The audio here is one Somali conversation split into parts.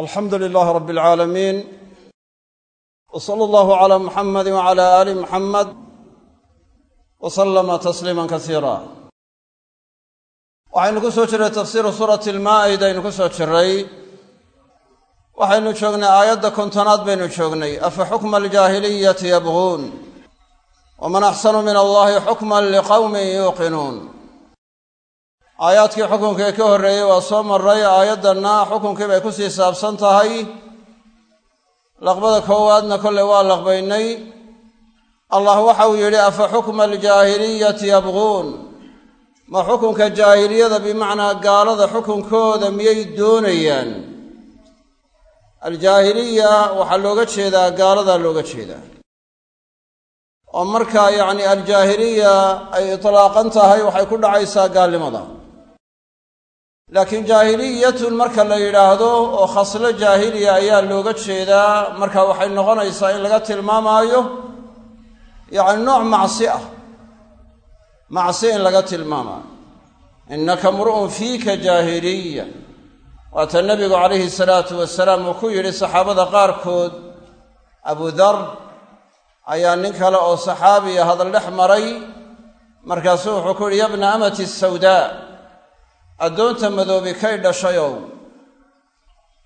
alxamdu lilaahi rabbi alcaalamiin w sala allahu calaa muxamadi wacala aali muxamed wa sallama tasliiman kasiira waxaynu ku soo jirray tafsiiru suurati almaa'ida aynu ku soo jirray waxaynu joognay aayadda kontonaad baynu joognay. Afa xukma aljaahiliyati yabguun waman axsanu min allahi xukman liqowmin aayaadkii xukunkii ka horreeyey waa soo maray aayaddanna xukunkii bay ku sii saabsan tahay. Laqbada koowaadna kolley waa laqbaynay. Allah waxa uu yidhi afa xukma aljaahiliyati yabguun ma xukunka jaahiliyada bimacnaa gaalada xukunkooda miyay doonayaan? Aljaahiliya waxaa looga jeedaa gaaladaa looga jeedaa. Oo marka yacni aljaahiliya ay itlaaqan tahay waxay ku dhacaysaa gaalnimada laakiin jaahiliyatun marka la yidhaahdo oo khaslo jaahiliya ayaa looga jeedaa marka waxay noqonaysaa in laga tilmaamaayo yacni nooc macsi ah. Macsi in laga tilmaamaayo. Innaka mru'un fiika jaahiliya. Waata nebigu calayhi salaatu wasalaam uu ku yidhi saxaabada qaarkood abudar ayaa nin kale oo saxaabiya hadal dhex maray markaasuu wuxuu ku yidhi yabna amati sawdaa addoonta madoobi kay dhashayow.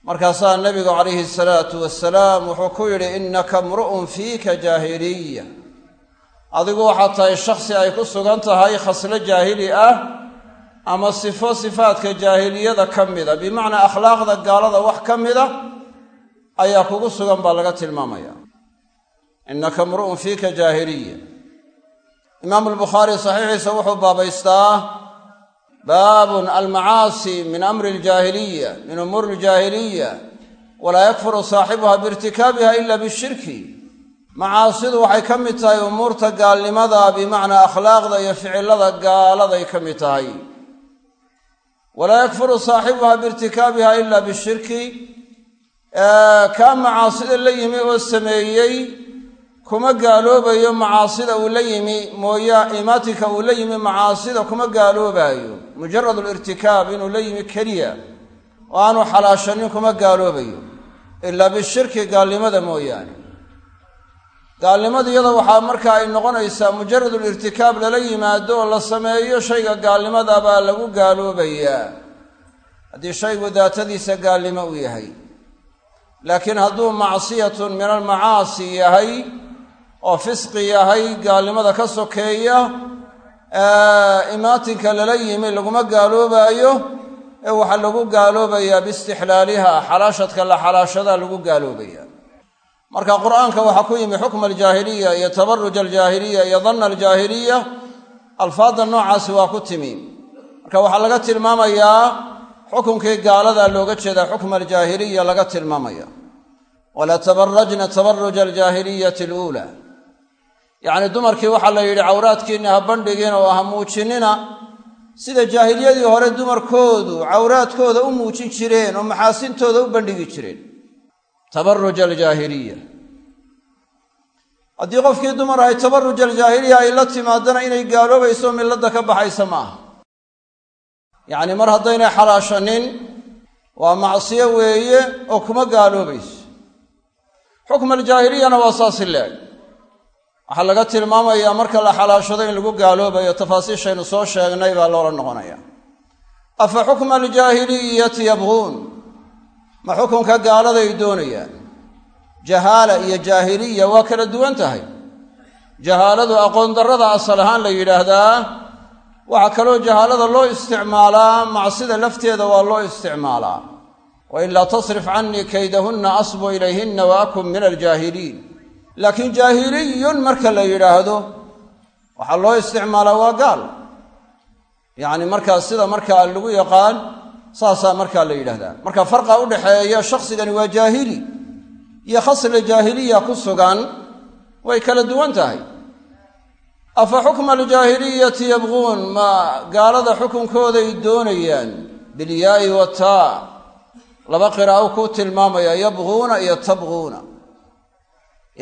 Markaasaa nebigu calayhi salaatu wasalaam wuxuu ku yidhi innaka mru'un fiika jaahiliya. Adigu waxaad tahay shakhsi ay ku sugan tahay khaslo jaahili ah ama sifo sifaadka jaahiliyada ka mida. Bimacnaa akhlaaqda gaalada wax ka mida ayaa kugu sugan baa laga tilmaamaya. Innaka mru'un fiika jaahiliya. Imaamu albukhaari saxiixiisa wuxuu baabaystaa baabun almacaasi min amri aljaahiliya min umuuri aljaahiliya walaa yakfuru saaxibuha biirtikaabiha ila bishirki. Macaasidu waxay ka mid tahay umuurta gaalnimada bimacnaa akhlaaqda iyo ficilada gaaladay ka mid tahay. Walaa yakfuru saaxibuha biirtikaabiha ila bishirki. Kaa macaasida la yimi oo sameeyey kuma gaaloobayo macaasida uu la yimi mooya imaatinka uu la yimi macaasida kuma gaaloobaayo mujarad lirtikaab inuu la yimi keliya oo aanu xalaashanin kuma gaaloobayo. Ilaa bishirki gaalnimada mooyaane. Gaalnimada iyada waxaa marka ay noqonaysaa mujaradulirtikaab lala yimaado oo la sameeyo shayga gaalnimada baa lagu gaaloobayaa. Haddii shaygu daatadiisa gaalnimo uu yahay. Laakiin hadduu macsiyatun min almacaasi yahay oo fisqi yahay gaalnimada ka sokeeya imaatinka lala yimi laguma gaaloobaayo ee waxaa lagu gaaloobayaa biistixlaaliha xalaashadka la xalaashadaa lagu gaaloobaya marka qur'aanka waxaa ku yimi xukma aljaahiliya iyo tabaruj aljaahiliya iyo danna aljaahiliya alfaadda noocaasi waa ku timi. Marka waxaa laga tilmaamayaa xukunkii gaaladaa looga jeedaa xukma aljaahiliya laga tilmaamaya. Walaa tabarajna tabaruja aljaahiliyati aluula yacni dumarkii waxaa la yidhi cawraadkiinna ha bandhigin oo ha muujinina. Sida jaahiliyadii hore dumarkoodu cawraadkooda u muujin jireen oo maxaasintooda u bandhigi jireen. Tabaruj aljaahiliya. Haddii qofkii dumar ahay tabaruj aljaahiliya ay la timaadana inay gaaloobayso milladda ka baxaysa ma aha mar haddaynay xalaashanin waa macsiyo weeye oo kuma gaaloobayso. Xukma aljaahiliyana waa saasi leeg waxaa laga tilmaamayaa marka la xalaashado in lagu gaaloobayo tafaasiishaynu soo sheegnay baa loola noqonaya. Afa xukma aljaahiliyati yabguun ma xukunka gaaladay doonayaan? Jahaala iyo jaahiliya waa kala duwan tahay. Jahaaladu aqoon darrada asal ahaan la yidhaahdaa waxaa kaloo jahaalada loo isticmaalaa macsida lafteeda waa loo isticmaalaa. Wa ilaa tasrif cannii kaydahunna asbu ilayhinna wa akun min aljaahiliin laakiin jaahiliyun marka la yidhaahdo waxaa loo isticmaalaa waa gaal. Yacni markaa sida markaa lagu yaqaan saasaa markaa la yidhahdaa marka farqa u dhexeeya shaksigani waa jaahili iyo khasla jaahiliya ku sugan way kala duwan tahay. Afa xukma aljaahiliyati yabquun ma gaalada xukunkooday doonayaan? Bilyaa'i wataa laba qiraa'o ku tilmaamaya yabquuna iyo tabquuna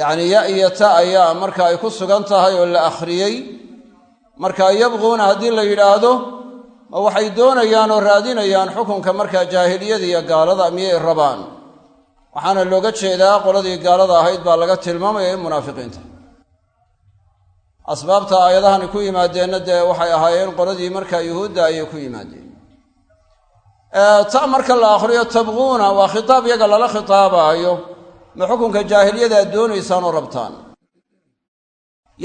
yacni ya iyo ta ayaa marka ay ku sugan tahay oo la akhriyey. Marka yabquuna haddii la yidhaahdo ma waxay doonayaan oo raadinayaan xukunka markaa jaahiliyada iyo gaalada miyay rabaan. Waxaana looga jeedaa qoladii gaalada ahayd baa laga tilmaamaya in munaafiqiinta asbaabta aayadahani ku yimaadeenna dee waxay ahaayeen qoladii markaa yuhuudda ayay ku yimaadeen. Ta marka la akhriyo tabquuna waa khitaab yaga lala khitaabaayo ma xukunka jaahiliyada ad doonaysaan oo rabtaan?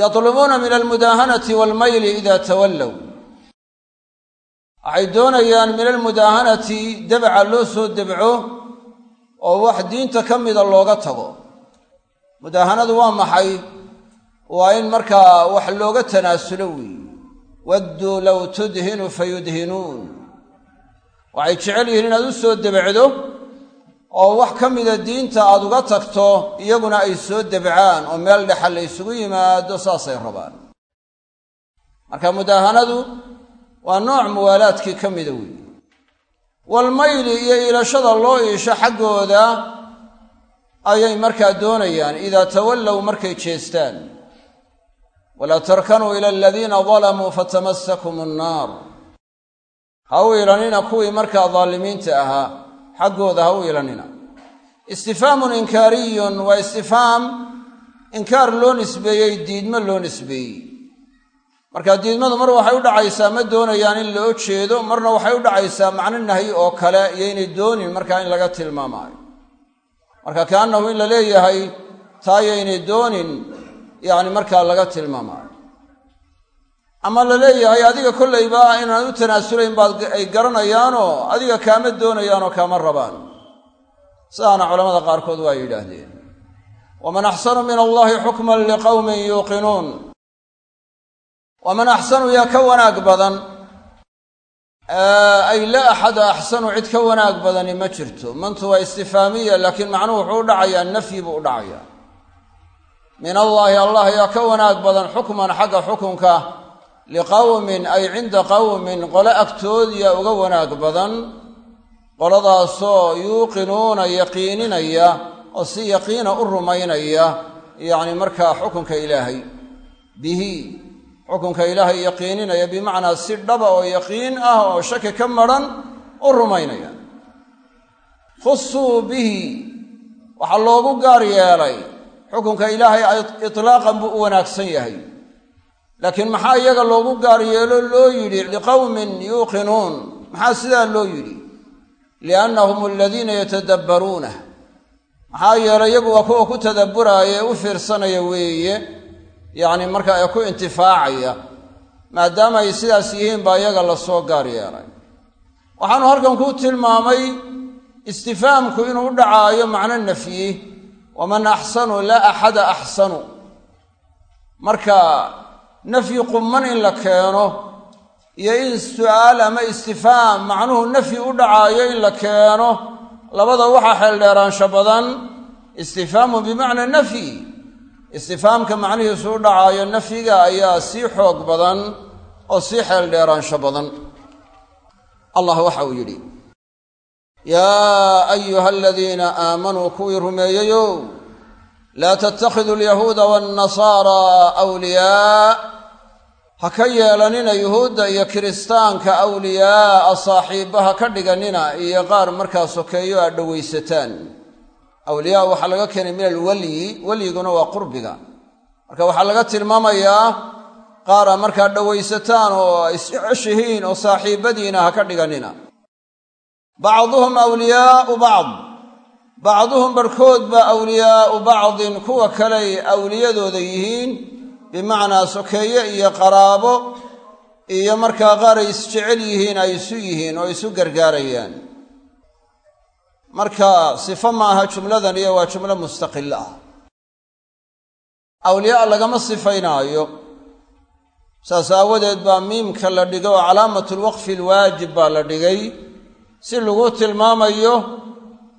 Yatlubuuna min almudaahanati waalmayli ida tawallow waxay doonayaan min almudaahanati debca loo soo debco oo wax diinta ka mida looga tago. Mudaahanadu waa maxay? Waa in markaa wax looga tanaasulo weeye wadduu low tudhinu fayudhinuun. Waxay jecel yihiin inaad u soo debecdo oo wax ka mida diinta aad uga tagto iyaguna ay soo debcaan oo meel dhexa la ysugu yimaado saasay rabaan marka mudaahanadu waa nooc muwaalaadkii ka mida weeye walmayli iyo iilashada loo iisho xaggooda ayay markaa doonayaan idaa tawallow markay jeestaan. Walaa tarkanuu ila aladiina dalamuu fatamasakum annaar. Ha u ilanina kuwii markaa daalimiinta ahaa xaggooda ha u ilanina. Istifhaamun inkaariyun waa istifhaam inkaar loo nisbeeyey diidmo loo nisbeeyey. Marka diidmadu mar waxay u dhacaysaa ma doonayaan in loo jeedo marna waxay u dhacaysaa macno nahyi oo kale iyo inay doonin markaa in laga tilmaamaayo. Marka kaannahu in la leeyahay taayaynay doonin yacni markaa laga tilmaamaayo ama la leeyahay adiga kollayba inaan u tanaasulayn baad ay garanayaanoo adiga kaama doonayaanoo kaama rabaan. Sidaana culamada qaarkood waa yidhaahdeen. Waman axsanu min allahi xukman liqowmin yuuqinuun. Waman axsanu yaa ka wanaag badan ay la axada axsanu cid ka wanaag badani ma jirto. Mantu waa istifaamiya laakiin macnuhu wuxuu u dhacayaa nafyi buu u dhacayaa. Min allaahi allah yaa ka wanaag badan xukman xagga xukunka liqowmin ay cinda qowmin qole agtoodiya uga wanaag badan qoladaasoo yuuqinuuna yaqiininaya oo si yaqiina u rumaynaya yacni markaa xukunka ilaahay. Bihi xukunka ilaahay yaqiininaya bimacnaa si dhaba oo yaqiin ah oo shaki ka madran u rumaynaya. Khusuu bihi waxaa loogu gaar yeelay xukunka ilaahay itlaaqan buu u wanaagsan yahay laakiin maxaa iyaga loogu gaar yeelo loo yidhi liqowmin yuuqinuun. Maxaa sidaa loo yidhi? Liannahum aladiina yatadabbaruunah maxaa yeelay iyagu waa kuwa ku tadabburaaya ee u fiirsanaya weeye. Yacni markaa ee ku intifaacaya maadaama ay sidaas yihiin baa iyaga la soo gaar yeelay. Waxaanu halkan ku tilmaamay istifaamku inuu u dhacaayo macno nafyi. Waman axsanu laa axada axsanu. Marka nafyi qumman in la keeno iyo in su'aal ama istifaam macnuhu nafyi u dhacaayo in la keeno labada waxaa xeeldheeraansho badan. Istifhaamun bimacna nafyi. Istifaamka macnihiisu u dhacaayo nafyiga ayaa sii xoog badan oo sii xeeldheeraansho badan. Allah waxa uu yidhi yaa ayuha aladiina aamanuu kuwii rumeeyeyow laa tattakhiduu alyahuuda waannasaaraa awliyaa ha ka yeelanina yuhuudda iyo kiristaanka awliyaa'a saaxiibba ha ka dhiganina iyo qaar markaa sokeeyo aad dhowaysataan awliyaa waxaa laga keenay min alwalyi walyiguna waa qurbiga marka waxaa laga tilmaamayaa qaara markaa dhowaysataan oo isceshihiin oo saaxiibbadiina ha dhiganina bacduhum awliyaau bacd bacduhum barhkood baa awliyaau bacdin kuwa kaley awliyadooda yihiin bimacnaa sokeeye iyo qaraabo iyo markaa qaar ay isjecel yihiin ay isu yihiin oo isu gargaarayaan. Marka sifo maaha jumladan iyo waa jumlo mustaqila ah. Awliyaa lagama sifaynaayo. Saas aawadeed baa miimka la dhigay oo calaamatulwaqfi alwaajib baa la dhigay. Si lagu tilmaamayo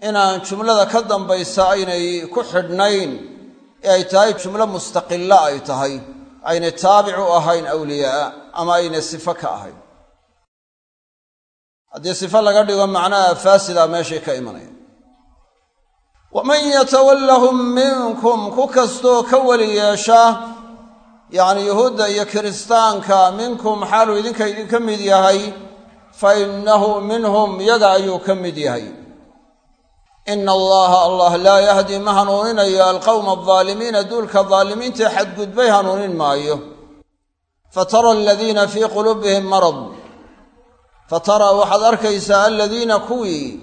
inaan jumlada ka dambaysa aynay ku xidhnayn ee ay tahay jumlo mustaqilla ay tahay aynay taabic u ahayn awliyaa ama aynay sifo ka ahayn. Haddii sifo laga dhigo macnaha faasida meeshay ka imanaya. Waman yatawallahum minkum ku kastoo ka weli yeesha yacni yuhuudda iyo kiristaanka minkum xaaluu idinka idinka mid yahay fa innahu minhum yaga ayuu ka mid yahay ina allaha allah laa yahdi ma hanuuninayo alqowma aldaalimiina duulka daalimiintae xadgudbay hanuunin maayo fatara aladiina fii quluubihim marad fatara waxaad arkaysaa aladiina kuwii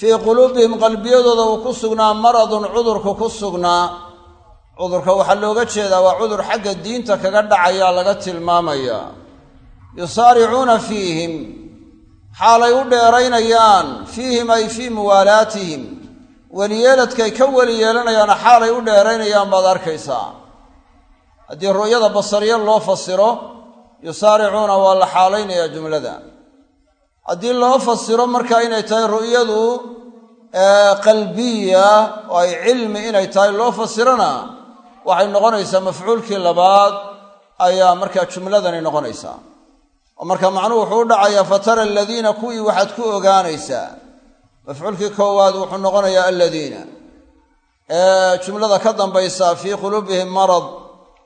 fii quluubihim qalbiyadooda uu ku sugnaa maradun cudurku ku sugnaa cudurka waxaa looga jeedaa waa cudur xagga diinta kaga dhacayaa laga tilmaamayaa yusaaricuuna fiihim xaalay u dheeraynayaan fiihim ay fii muwaalaatihim. Weliyeeladkay ka weli yeelanayaana xaalay u dheeraynayaan baad arkaysaa. Haddii ru'yada basariya loo fasiro yusaaricuuna waa la xaalaynayaa jumlada. Haddii loo fasiro marka inay tahay ru'yadu qalbiya oo ay cilmi inay tahay loo fasirona waxay noqonaysaa mafcuulkii labaad ayaa markaa jumladani noqonaysaa oo marka macnuhu wuxuu u dhacayaa fatara aladiina kuwii waxaad ku ogaanaysaa mafcuulkii koowaad wuxuu noqonayaa aladiina jumlada ka dambaysa fii quluubihim marad.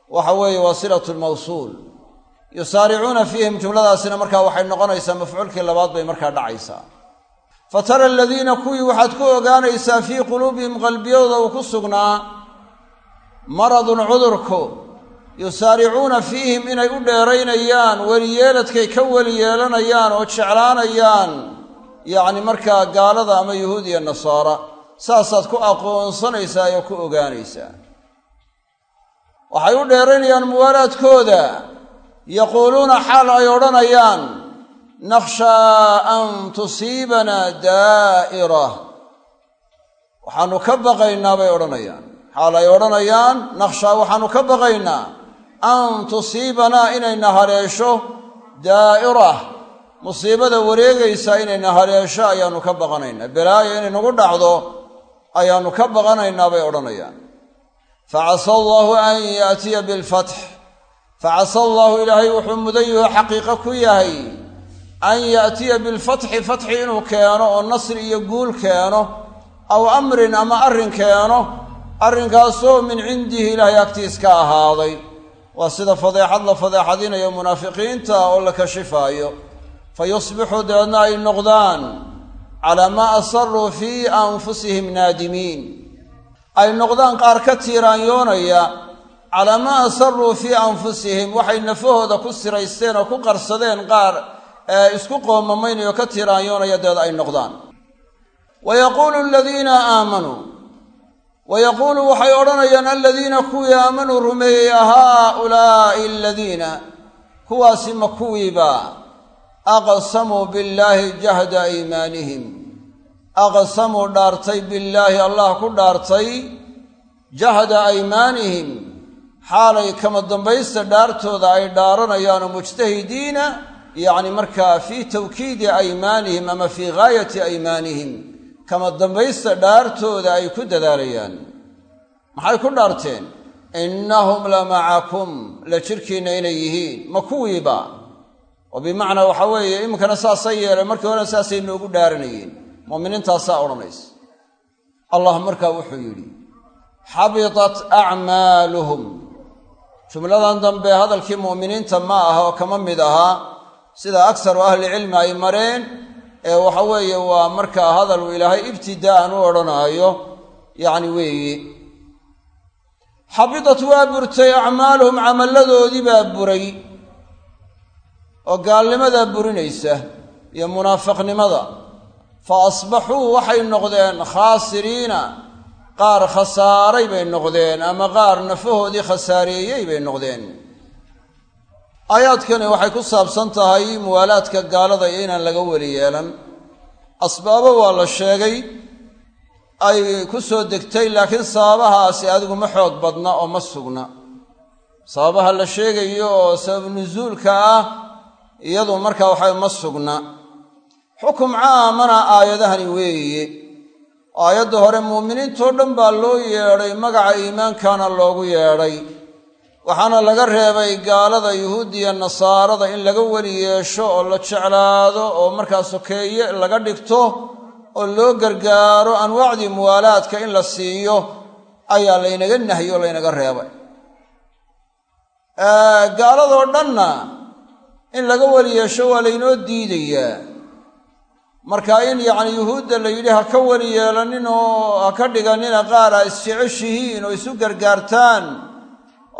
Waxa weeye waa silatu lmawsuul yusaaricuuna fiihim jumladaasina markaa waxay noqonaysaa mafcuulkii labaad bay markaa dhacaysaa. Fatara aladiina kuwii waxaad ku ogaanaysaa fii quluubihim qalbiyadooda uu ku sugnaa maradun cudurku yusaaricuuna fiihim inay u dheeraynayaan weliyeeladkay ka weli yeelanayaan oo jeclaanayaan. Yacni markaa gaalada ama yuhuud iyo nasaara saasaad ku aqoonsanaysaa oo ku ogaanaysaa. Waxay u dheeraynayaan muwaalaadkooda yaquuluuna xaal ay odhanayaan nakhshaa an tusiibanaa daa'ira. Waxaanu ka baqaynaa bay odhanayaan. Xaal ay odhanayaan nakhshaa waxaanu ka baqaynaa an tusiibanaa inayna haleesho daa'ira. Musiibada wareegaysa inayna haleesho ayaannu ka baqanaynaa. Balaayo inay nagu dhacdo ayaannu ka baqanaynaa bay odhanayaan. Facasa allaahu an yaatiya bilfatx facasa allaahu ilaahay wuxuu mudan yaho xaqiiqo ku yahay an yaatiya bilfatxi fatxi inuu keeno oo nasri iyo guul keeno aw amrin ama arrin keeno. Arrinkaasoo min cindihi ilaahay agtiis ka ahaaday waa sida fadeexad la fadeexadinayo munaafiqiinta oo la kashifaayo. Fa yusbixuu dabeedna ay noqdaan calaa maa asaruu fii anfusihim naadimiin. Ay noqdaan qaar ka tiiraanyoonaya calaa maa asaruu fii anfusihim waxay nafahooda ku siraysteen oo ku qarsadeen qaar ee isku qoomamaynayoo ka tiiraanyoonaya dabeed ay noqdaan. Wa yaquulu aamanuu wa yaquulu waxay odhanayaan aladiina kuwii aamanuu rumeeyey haaulaa'i aladiina kuwaasi ma kuwiiba aqsamuu billaahi jahda aymaanihim aqsamuu dhaartay billaahi allah ku dhaartay jahda aymaanihim xaalay kama dambaysta dhaartooda ay dhaaranayaanoo mujtahidiina yacni markaa fii tawkiidi aymaanihim ama fii gaayati aymaanihim kama dambaysta dhaartooda ay ku dadaalayaan. Maxay ku dhaarteen? Innahum la macakum la jirkiinna inay yihiin. Ma kuwiiba? Oo bimacnaa waxaa weeye iminkana saasay yeeleen markii horena saasay noogu dhaaranayeen. Mu'miniintaasaa odhanaysa allah markaa wuxuu yidhi xabitat acmaaluhum jumladan dambe hadalkii mu'miniinta ma aha oo kama mid ahaa. Sida aksaru ahlicilmi ay mareen ee waxa weeye waa markaa hadal uu ilaahay ibtidaa'an u odhanaayo yacni weeye xabidat waa burtay acmaaluhum camalladoodii baa buray. Oo gaalnimadaa burinaysa iyo munaafiqnimada. Fa asbaxuu waxay noqdeen khaasiriina. Qaar khasaaray bay noqdeen ama qaar nafahoodii khasaareeyey bay noqdeen aayaadkani waxay ku saabsan tahay muwaalaadka gaalada iyo inaan laga weli yeelan. Asbaabo waa la sheegay ay ku soo degtay laakiin sababahaasi adigu ma xoog badna oo ma sugna. Sababaha la sheegayo oo sabab nusuulka ah iyadu markaa waxa ma sugna. Xukum caamana aayadahani weeye. Aayadda hore muuminiintoo dhan baa loo yeedhay magaca iimaankana loogu yeedhay waxaana laga reebay gaalada yuhuudiya nasaarada in laga weli yeesho oo la jeclaado oo markaa sokeeye laga dhigto oo loo gargaaro anwaacdii muwaalaadka in la siiyo ayaa laynaga nahyo o laynaga reebay. Gaaladoo dhanna in laga weli yeesho waa laynoo diidayaa. Marka in yacni yuhuudda la yidhi ha ka weli yeelanin oo ha ka dhiganina qaar a isjeceshihiin oo isu gargaartaan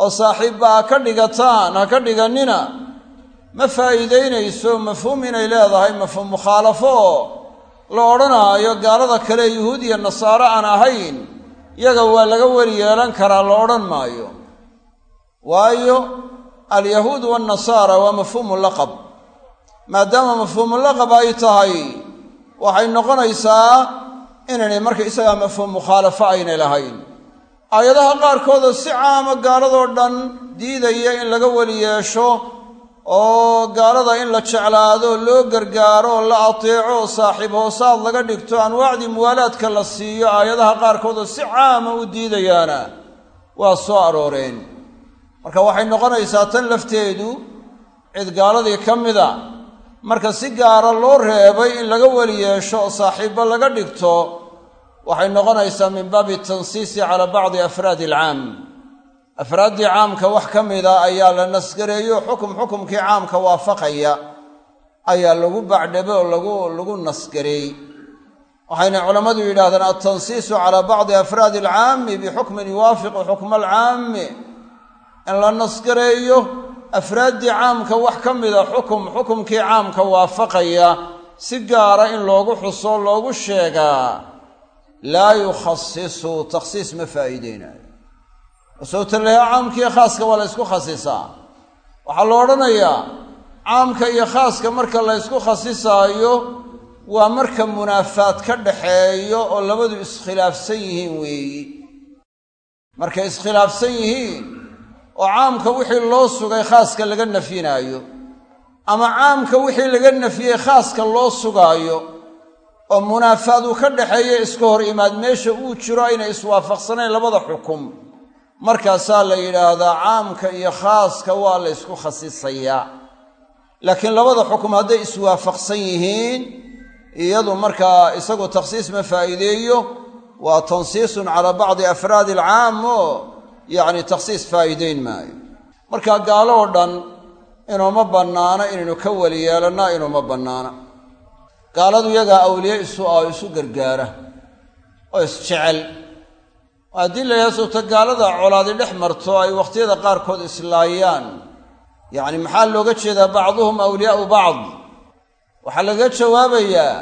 oo saaxiibba ha ka dhigataan ha ka dhigannina ma faa'iidaynayso mafhuum inay leedahay mafhuum mukhaalafo. Oo la odhanaayo gaalada kale yuhuud iyo nasaaro aan ahayn yaga waa laga weli yeelan karaa la odhan maayo. Waayo alyahuud waannasaara waa mafhuumu laqab. Maadaama mafhuumu laqab ay tahay waxay noqonaysaa inaynay marka isagaa mafhuum mukhaalafo aynay lahayn aayadaha qaarkoodoo si caama gaaladoo dhan diidaya in laga weli yeesho oo gaalada in la jeclaado loo gargaaro la ateeco saaxiib hoosaad laga dhigto anwaacdii muwaalaadka la siiyo aayadaha qaarkoodoo si caama u diidayaana waa soo arooreen. Marka waxay noqonaysaa tan lafteedu cid gaaladii ka mida marka si gaara loo reebay in laga weli yeesho oo saaxiibba laga dhigto waxay noqonaysaa min baabi tansiisi calaa bacdi afraadi alcaam. Afraaddii caamka wax ka mida ayaa la nasgareeyo xukum xukumkii caamka waafaqaya ayaa lagu bacdhabe oo lagu nasgareey waxayna culammadu yidhahdeen altansiisu calaa bacdi afraadi alcaami bixukmin yuwaafiqu xukma alcaami. In la nasgareeyo afraaddii caamka wax ka mida xukum xukumkii caamka waafaqaya si gaara in loogu xuso loogu sheegaa laa yukhasisu takhsiis ma faa'iideynayo sawtalaha caamkiiyo khaaska waa la ysku khasisaa waxaa la odhanayaa caamka iyo khaaska marka la ysku khasisaayo waa marka munaafaad ka dhaxeeyo oo labadu iskhilaafsan yihiin weeyi markay iskhilaafsan yihiin oo caamka wixii loo sugay khaaska laga nafyinaayo ama caamka wixii laga nafyey khaaska loo sugaayo oo munaafaad uu ka dhaxeeya iska hor imaad meesha uu jiro aynay iswaafaqsanayn labada xukum. Markaasaa la yidhaahdaa caamka iyo khaaska waa la ysku khasisayaa laakiin labada xukum hadday iswaafaqsan yihiin iyadu markaa isagu takhsiis ma faa'iideeyo. Waa tansiisun calaa bacdi afraadi alcaam oo yacni takhsiis faa'iideyn maayo. Marka gaalo oo dhan inuuma bannaano inaynu ka weli yeelannaa inuuma bannaana gaaladu iyagaa awliye isu ah oo isu gargaara oo isjecel. Haddii la sowta gaalada colaadi dhex marto ay wakhtiyada qaarkood islaayaan yacni maxaa looga jeedaa bacduhum awliyaau bacd? Waxaa laga jawaabayaa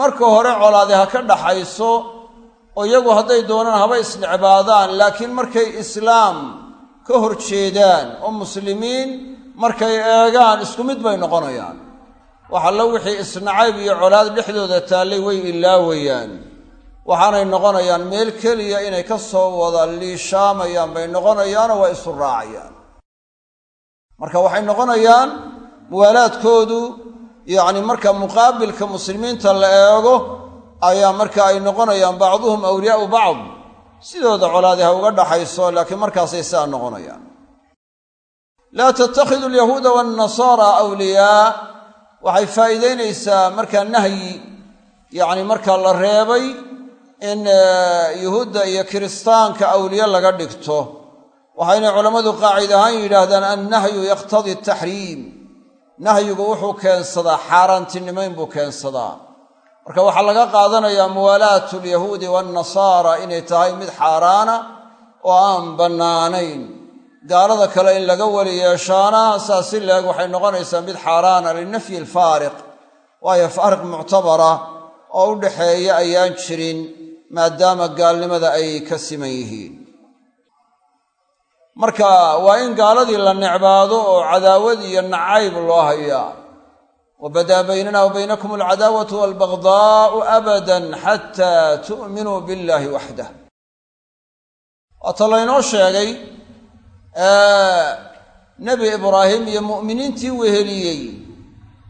marka hore colaadi ha ka dhaxayso oo iyagu hadday doonaan haba isnecbaadaan laakiin markay islaam ka hor jeedaan oo muslimiin markay eegaan isku mid bay noqonayaan waxallo wixii isnacayb iyo colaad dhexdooda taallay way ilaawayaan waxaanay noqonayaan meel keliya inay ka soo wada liishaamayaan bay noqonayaanoo waa isu raacayaan. Marka waxay noqonayaan muwaalaadkoodu yacni marka muqaabilka muslimiinta la eego ayaa marka ay noqonayaan bacduhum awliyaau bacd. Sidooda colaadi ha uga dhaxayso laakiin markaasay sidaa noqonayaan. Laa tattakhidu alyahuuda waannasaara awliyaa waxay faa'iideynaysaa markaa nahyi yacni markaa la reebay in yuhuudda iyo kiristaanka awliye laga dhigto. Waxayna culammadu qaacid ahaan yidhaahdaan annahyu yaqtadii ataxriim nahyigu wuxuu keensadaa xaaraantinimayn buu keensadaa. Marka waxaa laga qaadanayaa muwaalaatu alyahuudi waannasaara inay tahay mid xaaraana oo aan bannaanayn gaalada kale in laga weli yeeshaana saas si leeg waxay noqonaysaa mid xaaraana linafyi alfaariq. Waayo faariq muctabara oo u dhaxeeya ayaan jirin maadaama gaalnimada ay ka siman yihiin. Marka waa in gaaladii la necbaado oo cadaawad iyo nacayb loo hayaa. Wa badaa baynana wa baynakum alcadaawatu waalbagdaa'u abadan xataa tu'minuu billaahi waxdah. Waata laynoo sheegay nebi ibraahim iyo mu'miniintii weheliyey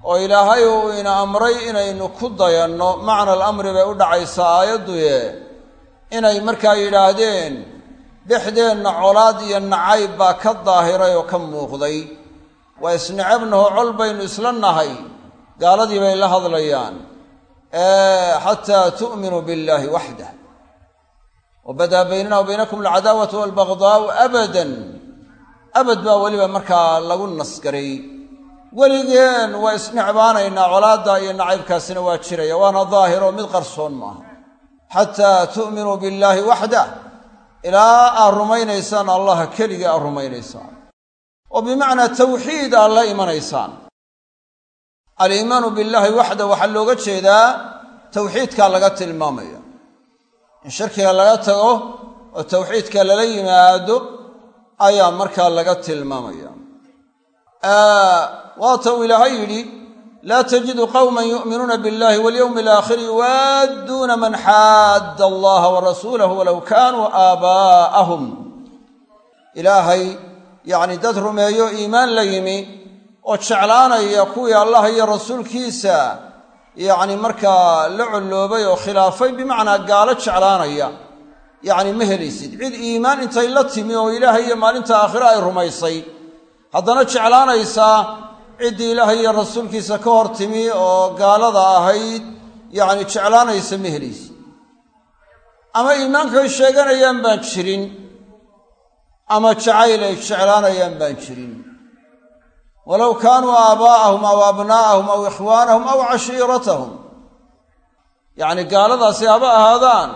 oo ilaahay uu ina amray inaynu ku dayanno macna alamri bay u dhacaysaa aayadduye inay markaa yidhaahdeen dhexdeenna colaad iyo nacayb baa ka daahiray oo ka muuqday. Waa isnecabnaho col baynu isla nahay gaaladii bay la hadlayaan. Xataa tu'minuu billaahi waxdah wa badaa baynana wa baynakum alcadaawatu waalbagdaa'u abadan abad baa weliba markaa lagu nasgaray. Weligeen waa isnecbaanaynaa colaadda iyo nacaybkaasina waa jiraya waana daahiro mid qarsoon maaha. Xataa tu'minuu billaahi waxdah ilaa aad rumaynaysaan allaha keligii aad rumaynaysaan. Oo bimacnaa tawxiid aad la imanaysaan. Aliimaanu billaahi waxda waxaa looga jeedaa tawxiidkaa laga tilmaamaya. In shirkiga laga tago oo tawxiidka lala yimaado ayaa markaa laga tilmaamaya. Waata uu ilaahay yidhi laa tajidu qawman yu'minuuna biاllahi walyowmi alaakhiri yuwaadduuna man xaadda allaha wa rasuulahu walow kaanuu aabaa'ahum. Ilaahay yacni dad rumeeyo iimaan la yimi oo jeclaanaya kuwii allah iyo rasuulkiisa yacni markaa la colloobay oo khilaafay bimacnaa gaalo jeclaanaya yacni ma helaysid. Cid iimaan intay la timi oo ilaahay iyo maalinta aakhire ay rumaysay. Haddana jeclaanaysaa ciddii ilaahay iyo rasuulkiisa ka hor timi oo gaalada ahayd yacni jeclaanaysa ma helaysid. Ama iimaankay sheeganayaan baan jirin ama jacayl ay jeclaanayaan baan jirin. Walow kaanuu aabaa'ahum aw abnaa'ahum aw ikhwaanahum aw cashiiratahum. Yacni gaaladaasi haba ahaadaan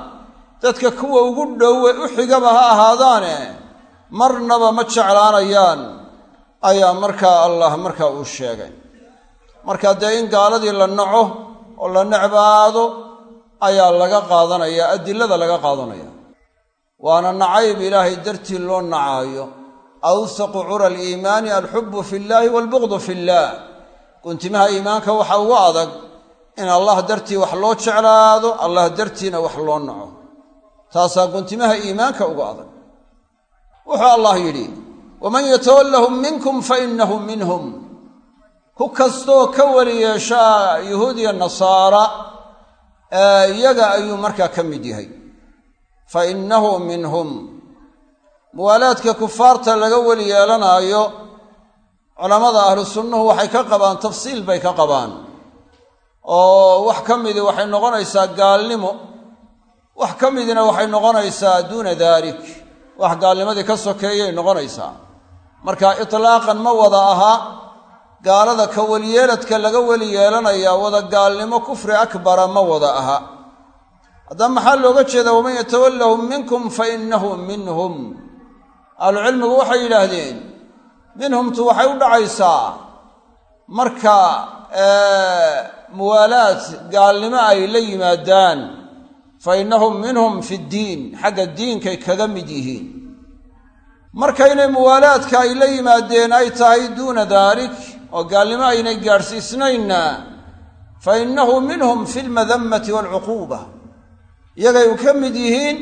dadka kuwa ugu dhowe u xigaba ha ahaadaane marnaba ma jeclaanayaan ayaa markaa allah markaa uu sheegay. Marka dee in gaaladii la naco oo la necbaado ayaa laga qaadanaya adilada laga qaadanaya. Waana nacayb ilaahay dartii loo nacaayo. Awsaqu cura aliimaani alxubbu fi llaahi waalbuqdu fi illaah guntimaha iimaanka waxa ugu adag in allah dartii wax loo jeclaado allah dartiina wax loo naco taasaa guntimaha iimaanka ugu adag. Wuxuu allah yidhi waman yatawallahum minkum fa innahu minhum. Ku kastoo ka weli yeeshaa yuhuud iyo nasaara iyaga ayuu markaa ka mid yahay. Fa innahu minhum. Muwaalaadka kufaarta laga weli yeelanaayo culammada ahlu sunnuhu waxay ka qabaan tafsiil bay ka qabaan. Oo wax ka midii waxay noqonaysaa gaalnimo wax ka midina waxay noqonaysaa duuna daalik wax gaalnimadii ka sokeeyay noqonaysaa. Marka itlaaqan ma wada aha gaalada ka weliyeeladka laga weli yeelanayaa wada gaalnimo kufri akbara ma wada aha. Haddaba maxaa looga jeedaa waman yatawallahum minkum fa innahu minhum. Ahlucilmigu waxay yidhaahdeen minhumtu waxay u dhacaysaa. Marka muwaalaad gaalnimo ay la yimaadaan fa innahum minhum fi ddiin xagga diinkay kaga mid yihiin. Markaynay muwaalaadka ay la yimaadeen ay tahay duuna daalik oo gaalnimo aynay gaadhsiisnaynna fa innahu minhum fi lmadammati waalcuquuba iyagay u ka mid yihiin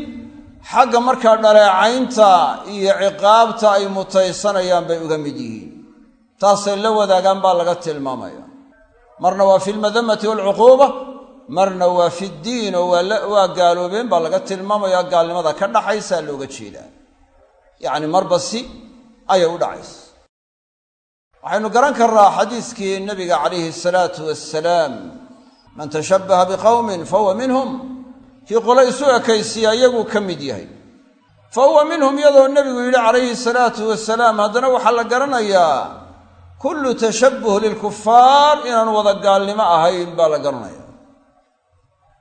xagga markaa dhaleecaynta iyo ciqaabta ay mutaysanayaan bay uga mid yihiin. Taasay la wadaagaan baa laga tilmaamaya. Marna waa fi lmadammati waalcuquuba marna waa fi ddiin oo waa gaaloobeen baa laga tilmaamaya gaalnimada ka dhaxaysaa looga jeedaa. Yacni marba si ayay u dhacaysa waxaynu garan karnaa xadiiskii nabiga calayhi salaatu wassalaam man tashabbaha biqowmin fahuwa minhum. Kii qole isu ekaysiya iyaguu ka mid yahay. Fa huwa minhum iyadoo nebigu yidhi calayhi salaatu wasalaam haddana waxaa la garanayaa kullu tashabbuh lilkufaar inaan wada gaalnimo ahayn baa la garanaya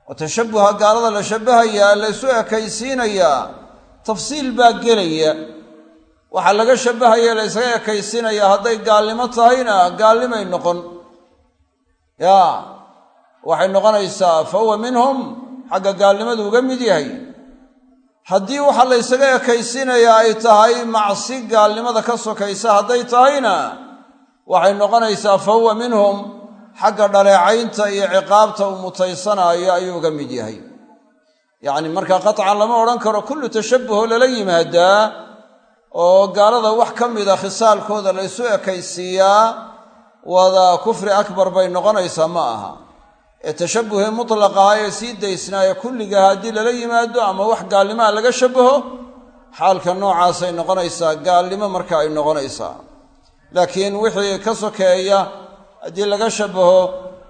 oo tashabbuha gaalada la shabbahayaa la isu ekaysiinayaa tafsiil baa gelaya. Waxaa laga shabbahaya la ysaga ekaysiinayaa hadday gaalnimo tahayna gaalnimay noqon. Yaa waxay noqonaysaa fa huwa minhum xagga gaalnimadu uga mid yahay. Haddii waxaa la ysaga ekaysiinayaa ay tahay macsi gaalnimada ka sokaysa hadday tahayna waxay noqonaysaa fa huwa minhum xagga dhaleecaynta iyo ciqaabta uu mutaysanaayo ayuu uga mid yahay. Yacni markaa qaطcan lama odhan karo kullu tashabbuho lala yimaadaa oo gaalada wax ka mida khisaalkooda la ysu ekaysiiyaa wada kufri akbar bay noqonaysaa ma aha. Ee tashabbuhee mutlaqaha ee sii daysnaaya kulliga haddii lala yimaado ama wax gaalnimaha laga shabbaho xaalka noocaasay noqonaysaa gaalnimo marka ay noqonaysaa. Laakiin wixii ka sokeeya haddii laga shabbaho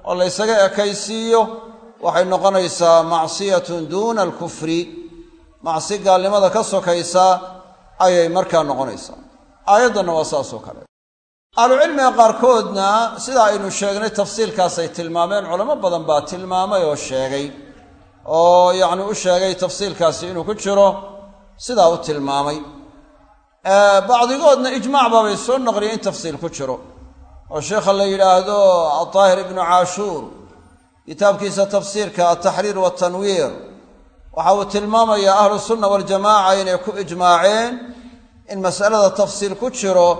oo laysaga ekaysiiyo waxay noqonaysaa macsiyatun duuna alkufri. Macsi gaalnimada ka sokaysa ayay markaa noqonaysaa. Aayaddanna waa saas oo kale. Ahlucilmiga qaarkoodna sida aynu sheegnay tafsiilkaasay tilmaameen culamo badan baa tilmaamay oo sheegay. Oo yacni u sheegay tafsiilkaasi inuu ku jiro sidaa u tilmaamay. Bacdigoodna ijmaac baabay soo naqliyeen in tafsiil ku jiro oo sheekha la yidhaahdo adaahir ibnu caashuur kitaabkiisa tafsiirka altaxriir waatanwiir waxa uu tilmaamayaa ahlu sunna waljamaaca inay ku ijmaaceen in masalada tafsiil ku jiro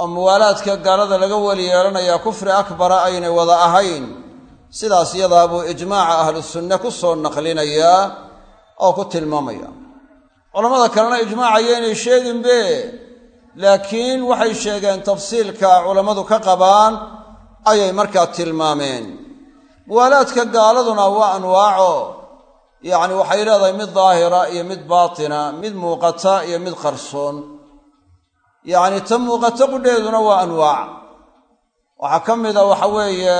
oo muwaalaadka gaalada laga weli yeelanayaa kufri akbara aynay wada ahayn. Sidaas yadaa buu ijmaaca ahlu sunne ku soo naqlinayaa oo ku tilmaamaya. Culammada kalena ijmaacaya inay sheeginbe laakiin waxay sheegeen tafsiilka culammadu ka qabaan ayay markaa tilmaameen. Muwaalaadka gaaladuna waa anwaaco. Yacni waxay leedahay mid daahira iyo mid baatina mid muuqata iyo mid qarsoon. Yacni ta muuqato qudheeduna waa anwaac. Waxaa ka mida waxa weeye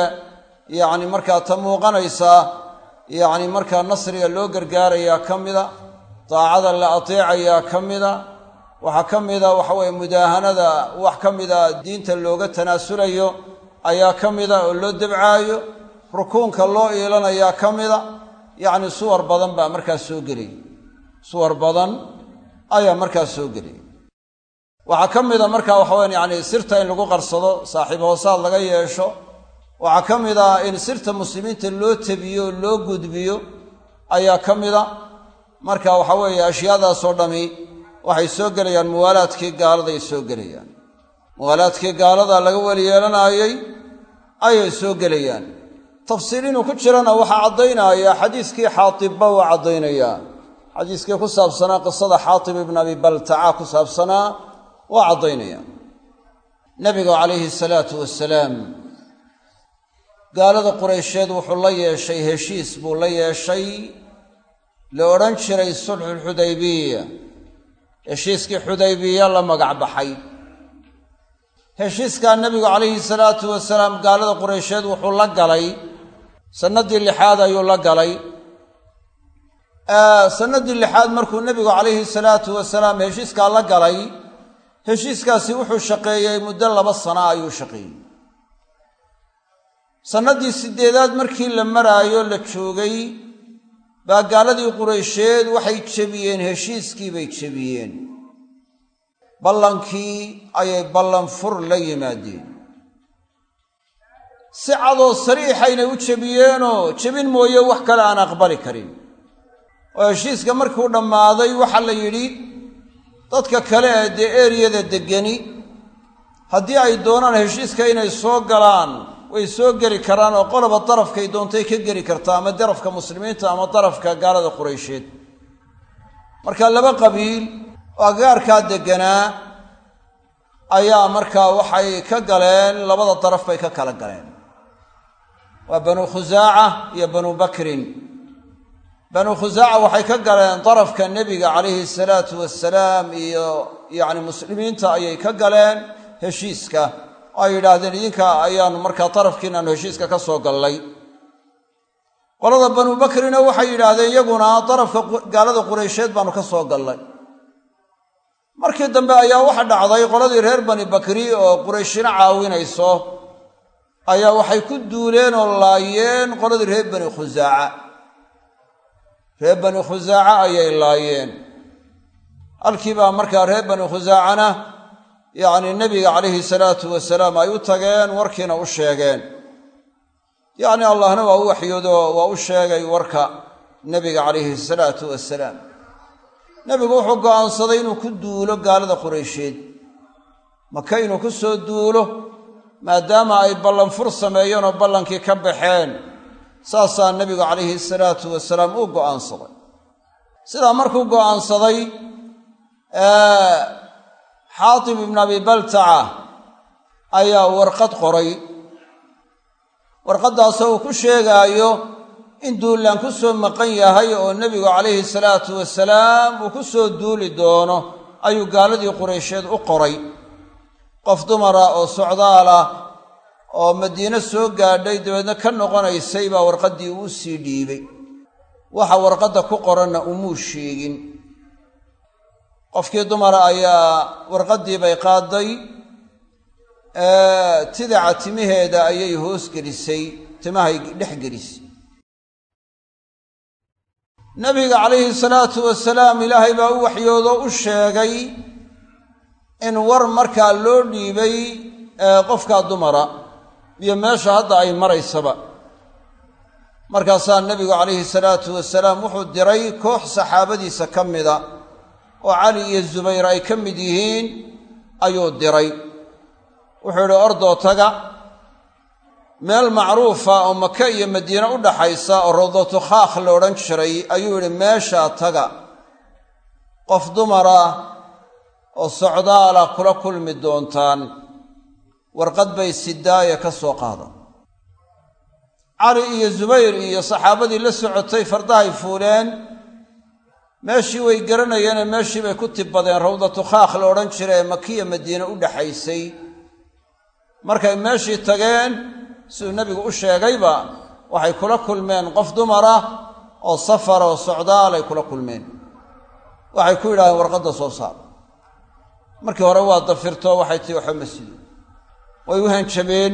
yacni markaa ta muuqanaysa yacni markaa nasriga loo gargaarayaa ka mida daacada la ateecayaa ka mida waxaa ka mida waxa weeye mudaahanada wax ka mida diinta looga tanaasulayo ayaa ka mida oo loo debcaayo rukuunka loo iilanayaa ka mida. Yacni suwar badan baa markaa soo gelaya suwar badan ayaa markaa soo gelaya waxaa ka mida markaa waxaweyan yacni sirta in lagu qarsado saaxiib hoosaad laga yeesho. Waxaa ka mid ah in sirta muslimiinta loo tebiyo oo loo gudbiyo ayaa ka mida. Marka waxa weeye ashyaadaasoo dhami waxay soo gelayaan muwaalaadkii gaaladay soo gelayaan. Muwaalaadkii gaalada laga weli yeelanaayey ayay soo gelayaan. Tafsiil inuu ku jirana waxaa caddaynaya xadiiskii xaatibba waa caddaynayaa xadiiskii ku saabsanaa qisada xaatib ibn abi baltaca ku saabsanaa waa caddaynaya. Nabigu calayhi salaatu wasalaam gaalada qureysheed wuxuu la yeeshay heshiis buu la yeeshay. La odhan jiray sulxulxudaybiya heshiiskii xudaybiya la magac baxay. Heshiiskaa nebigu calayhi salaatu wasalaam gaalada qureysheed wuxuu la galay. Sannaddii lixaad ayuu la galay. Sannaddii lixaad markuu nebigu calayhi salaatu wasalaam heshiiskaa la galay heshiiskaasi wuxuu shaqeeyey muddo laba sana ayuu shaqeeyey. Sannaddii siddeedaad markii la maraayo la joogay baa gaaladii qureysheed waxay jebiyeen heshiiskii bay jebiyeen. Ballankii ayay ballan fur la yimaadeen. Si cadoo sariixaynay u jebiyeenoo jebin mooye wax kale aan aqbali karin. Oo heshiiska markuu dhammaaday waxaa la yidhi dadka kale ee dee eeriyada deggani haddii ay doonaan heshiiska inay soo galaan way soo geli karaan oo qoloba darafkay doontay ka geli kartaa ama darafka muslimiinta ama darafka gaalada qureysheed marka laba qabiil oo agaarkaa degganaa ayaa markaa waxay ka galeen labada daraf bay ka kala galeen. Waa banuu khusaaca iyo banuu bakrin. Banuu khusaaca waxay ka galeen darafka nebiga calayhi salaatu wasalaam iyo yacni muslimiinta ayay ka galeen heshiiska oo ay yidhaahdeen idinka ayaanu markaa darafkiinaanu heshiiska ka soo gallay. Qolada banuu bakrina waxay yidhaahdeen iyaguna darafka gaalada qureysheed baanu ka soo gallay. Markii dambe ayaa waxa dhacday qoladii reer bani bakri oo qurayshina caawinayso ayaa waxay ku duuleen oo laayeen qoladii reer bani khusaaca reer bani khusaaca ayay laayeen. Halkii baa markaa reer bani khusaacana yacni nebiga calayhi salaatu wasalaam ay u tageen warkiina u sheegeen. Yacni allahna waa u waxyoodo waa u sheegay warka nebiga calayhi salaatu wasalaam. Nebigu wuxuu go'aansaday inuu ku duulo gaalada qureysheed maka inuu ku soo duulo maadaama ay ballanfur sameeyeen oo ballankii ka baxeen saasaa nebigu calayhi salaatu wasalaam uu go'aansaday. Sidaa markuu go'aansaday xaatib ibnu abi baltaca ayaa warqad qoray. Warqaddaasoo uu ku sheegaayo in duullaan ku soo maqan yahay oo nebigu calayhi salaatu wasalaam uu ku soo duuli doono ayuu gaaladii qureysheed u qoray. Qof dumara oo socdaal ah oo madiine soo gaadhay dabeedna ka noqonaysay baa warqaddii uu sii dhiibay. Waxa warqadda ku qoranna umuu sheegin qofkii dumara ayaa warqaddii bay qaadday tidaca timaheeda ayay hoos gelisay timahay dhex gelisay. Nabiga calayhi salaatu wasalaam ilaahay baa u waxyoodo u sheegay in war markaa loo dhiibay qofkaa dumara iyo meesha hadda ay maraysaba. Markaasaa nebigu calayhi salaatu wasalaam wuxuu diray koox saxaabadiisa ka mida oo cali iyo zubayr ay ka mid yihiin ayuu diray. Wuxuu idhi ordoo taga meel macruufa oo maka iyo madiine u dhaxaysa oo rawdatu khaakh la odhan jiray ayuu yidhi meeshaa taga. Qof dumara oo socdaala kula kulmi doontaan. Warqad bay sidaaya ka soo qaada cali iyo zubayr iyo saxaabadii la socotay fardahay fuuleen meeshii way garanayeene meeshii bay ku tibbadeen rawdatu khaakh la odhan jira ee makiya madiine u dhaxaysay. Markay meeshii tageen siduu nebigu u sheegayba waxay kula kulmeen qof dumara oo safara oo socdaal ay kula kulmeen. Waxay ku yidhahdeen warqadda soo saar. Markii hore waa dafirto waxay tii waxba ma sido way u hanjabeen.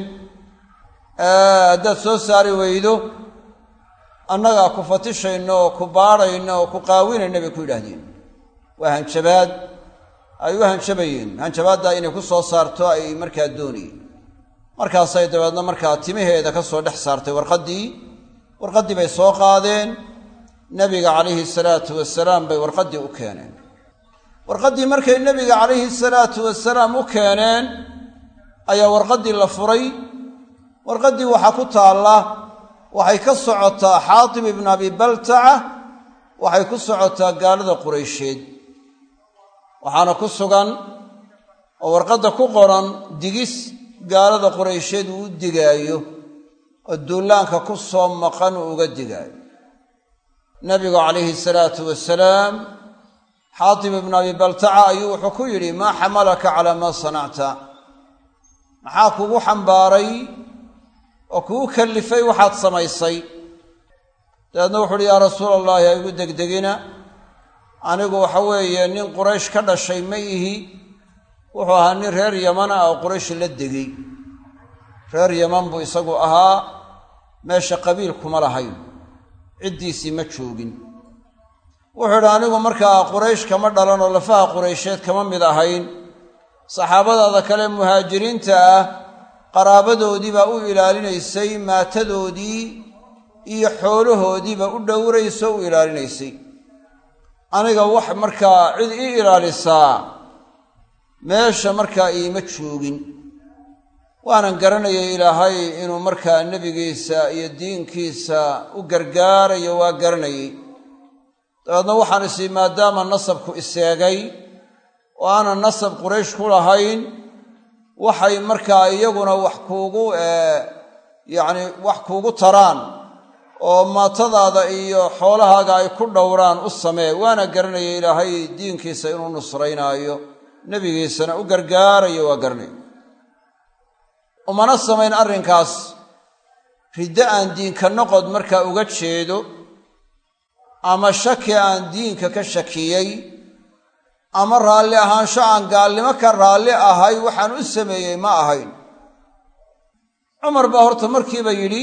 Haddaad soo saari weydo annagaa ku fatishayno ku baadhayno ku qaawinayna bay ku yidhaahdeen. Waa hanjabaad. Ay u hanjabayeen. Hanjabaaddaa inay ku soo saarto ay markaa doonayeen. Markaasay dabeedna markaa timaheeda ka soo dhex saartay warqaddii. Warqaddii bay soo qaadeen. Nebiga calayhi salaatu wasalaam bay warqaddii u keeneen. Warqaddii markay nebiga calayhi salaatu wasalaam u keeneen ayaa warqaddii la furay. Warqaddii waxaa ku taalla waxay ka socotaa xaatib ibnu abi baltaca waxay ku socotaa gaalada quraysheed. Waxaana ku sugan oo warqadda ku qoran digis gaalada quraysheed uu digaayo oo duullaanka ku soo maqan uu uga digaayo. Nabigu calayhi salaatu wasalaam xaatib ibnu abi baltaca ayuu wuxuu ku yidhi maa xamalaka calaa maa sanacta? Maxaa kugu xambaaray oo kugu kallifay waxaad samaysay. Dabeedna wuxu uhi yaa rasuula allahi ha igu degdegina anigu waxa weeye nin quraysh ka dhashay ma ihi. Wuxuu ahaa nin reer yaman ah oo quraysh la degay. Reer yaman buu isagu ahaa meesha qabiil kuma lahayn ciddiisii ma joogin. Wuxuu idhi anigu markaa quraysh kama dhalan oo lafaha quraysheed kama mid ahayn. Saxaabadaada kale muhaajiriinta ah qaraabadoodiibaa u ilaalinaysay maatadoodii iyo xoolahoodiiba u dhowrayso u ilaalinaysay. Aniga wax markaa cid ii ilaalisaa meesha markaa iima joogin. Waanan garanayay ilaahay inuu markaa nebigiisa iyo diinkiisa u gargaarayo waa garanayay. Dabeedna waxaan isi maadaama nasabku iseegay oo aanan nasab quraysh ku lahayn waxay markaa iyaguna wax kuugu yacni wax kuugu taraan oo maatadaada iyo xoolahaaga ay ku dhowraan u samee. Waana garanaya ilaahay diinkiisa inuu nusraynaayo nebigiisana u gargaarayo waa garanaya umana samayn arrinkaas riddo aan diinka noqod markaa uga jeedo ama shaki aan diinka ka shakiyey ama raalli ahaansho aan gaalnimo ka raalli ahay waxaan u sameeyey ma ahayn. Cumar baa horta markiiba yidhi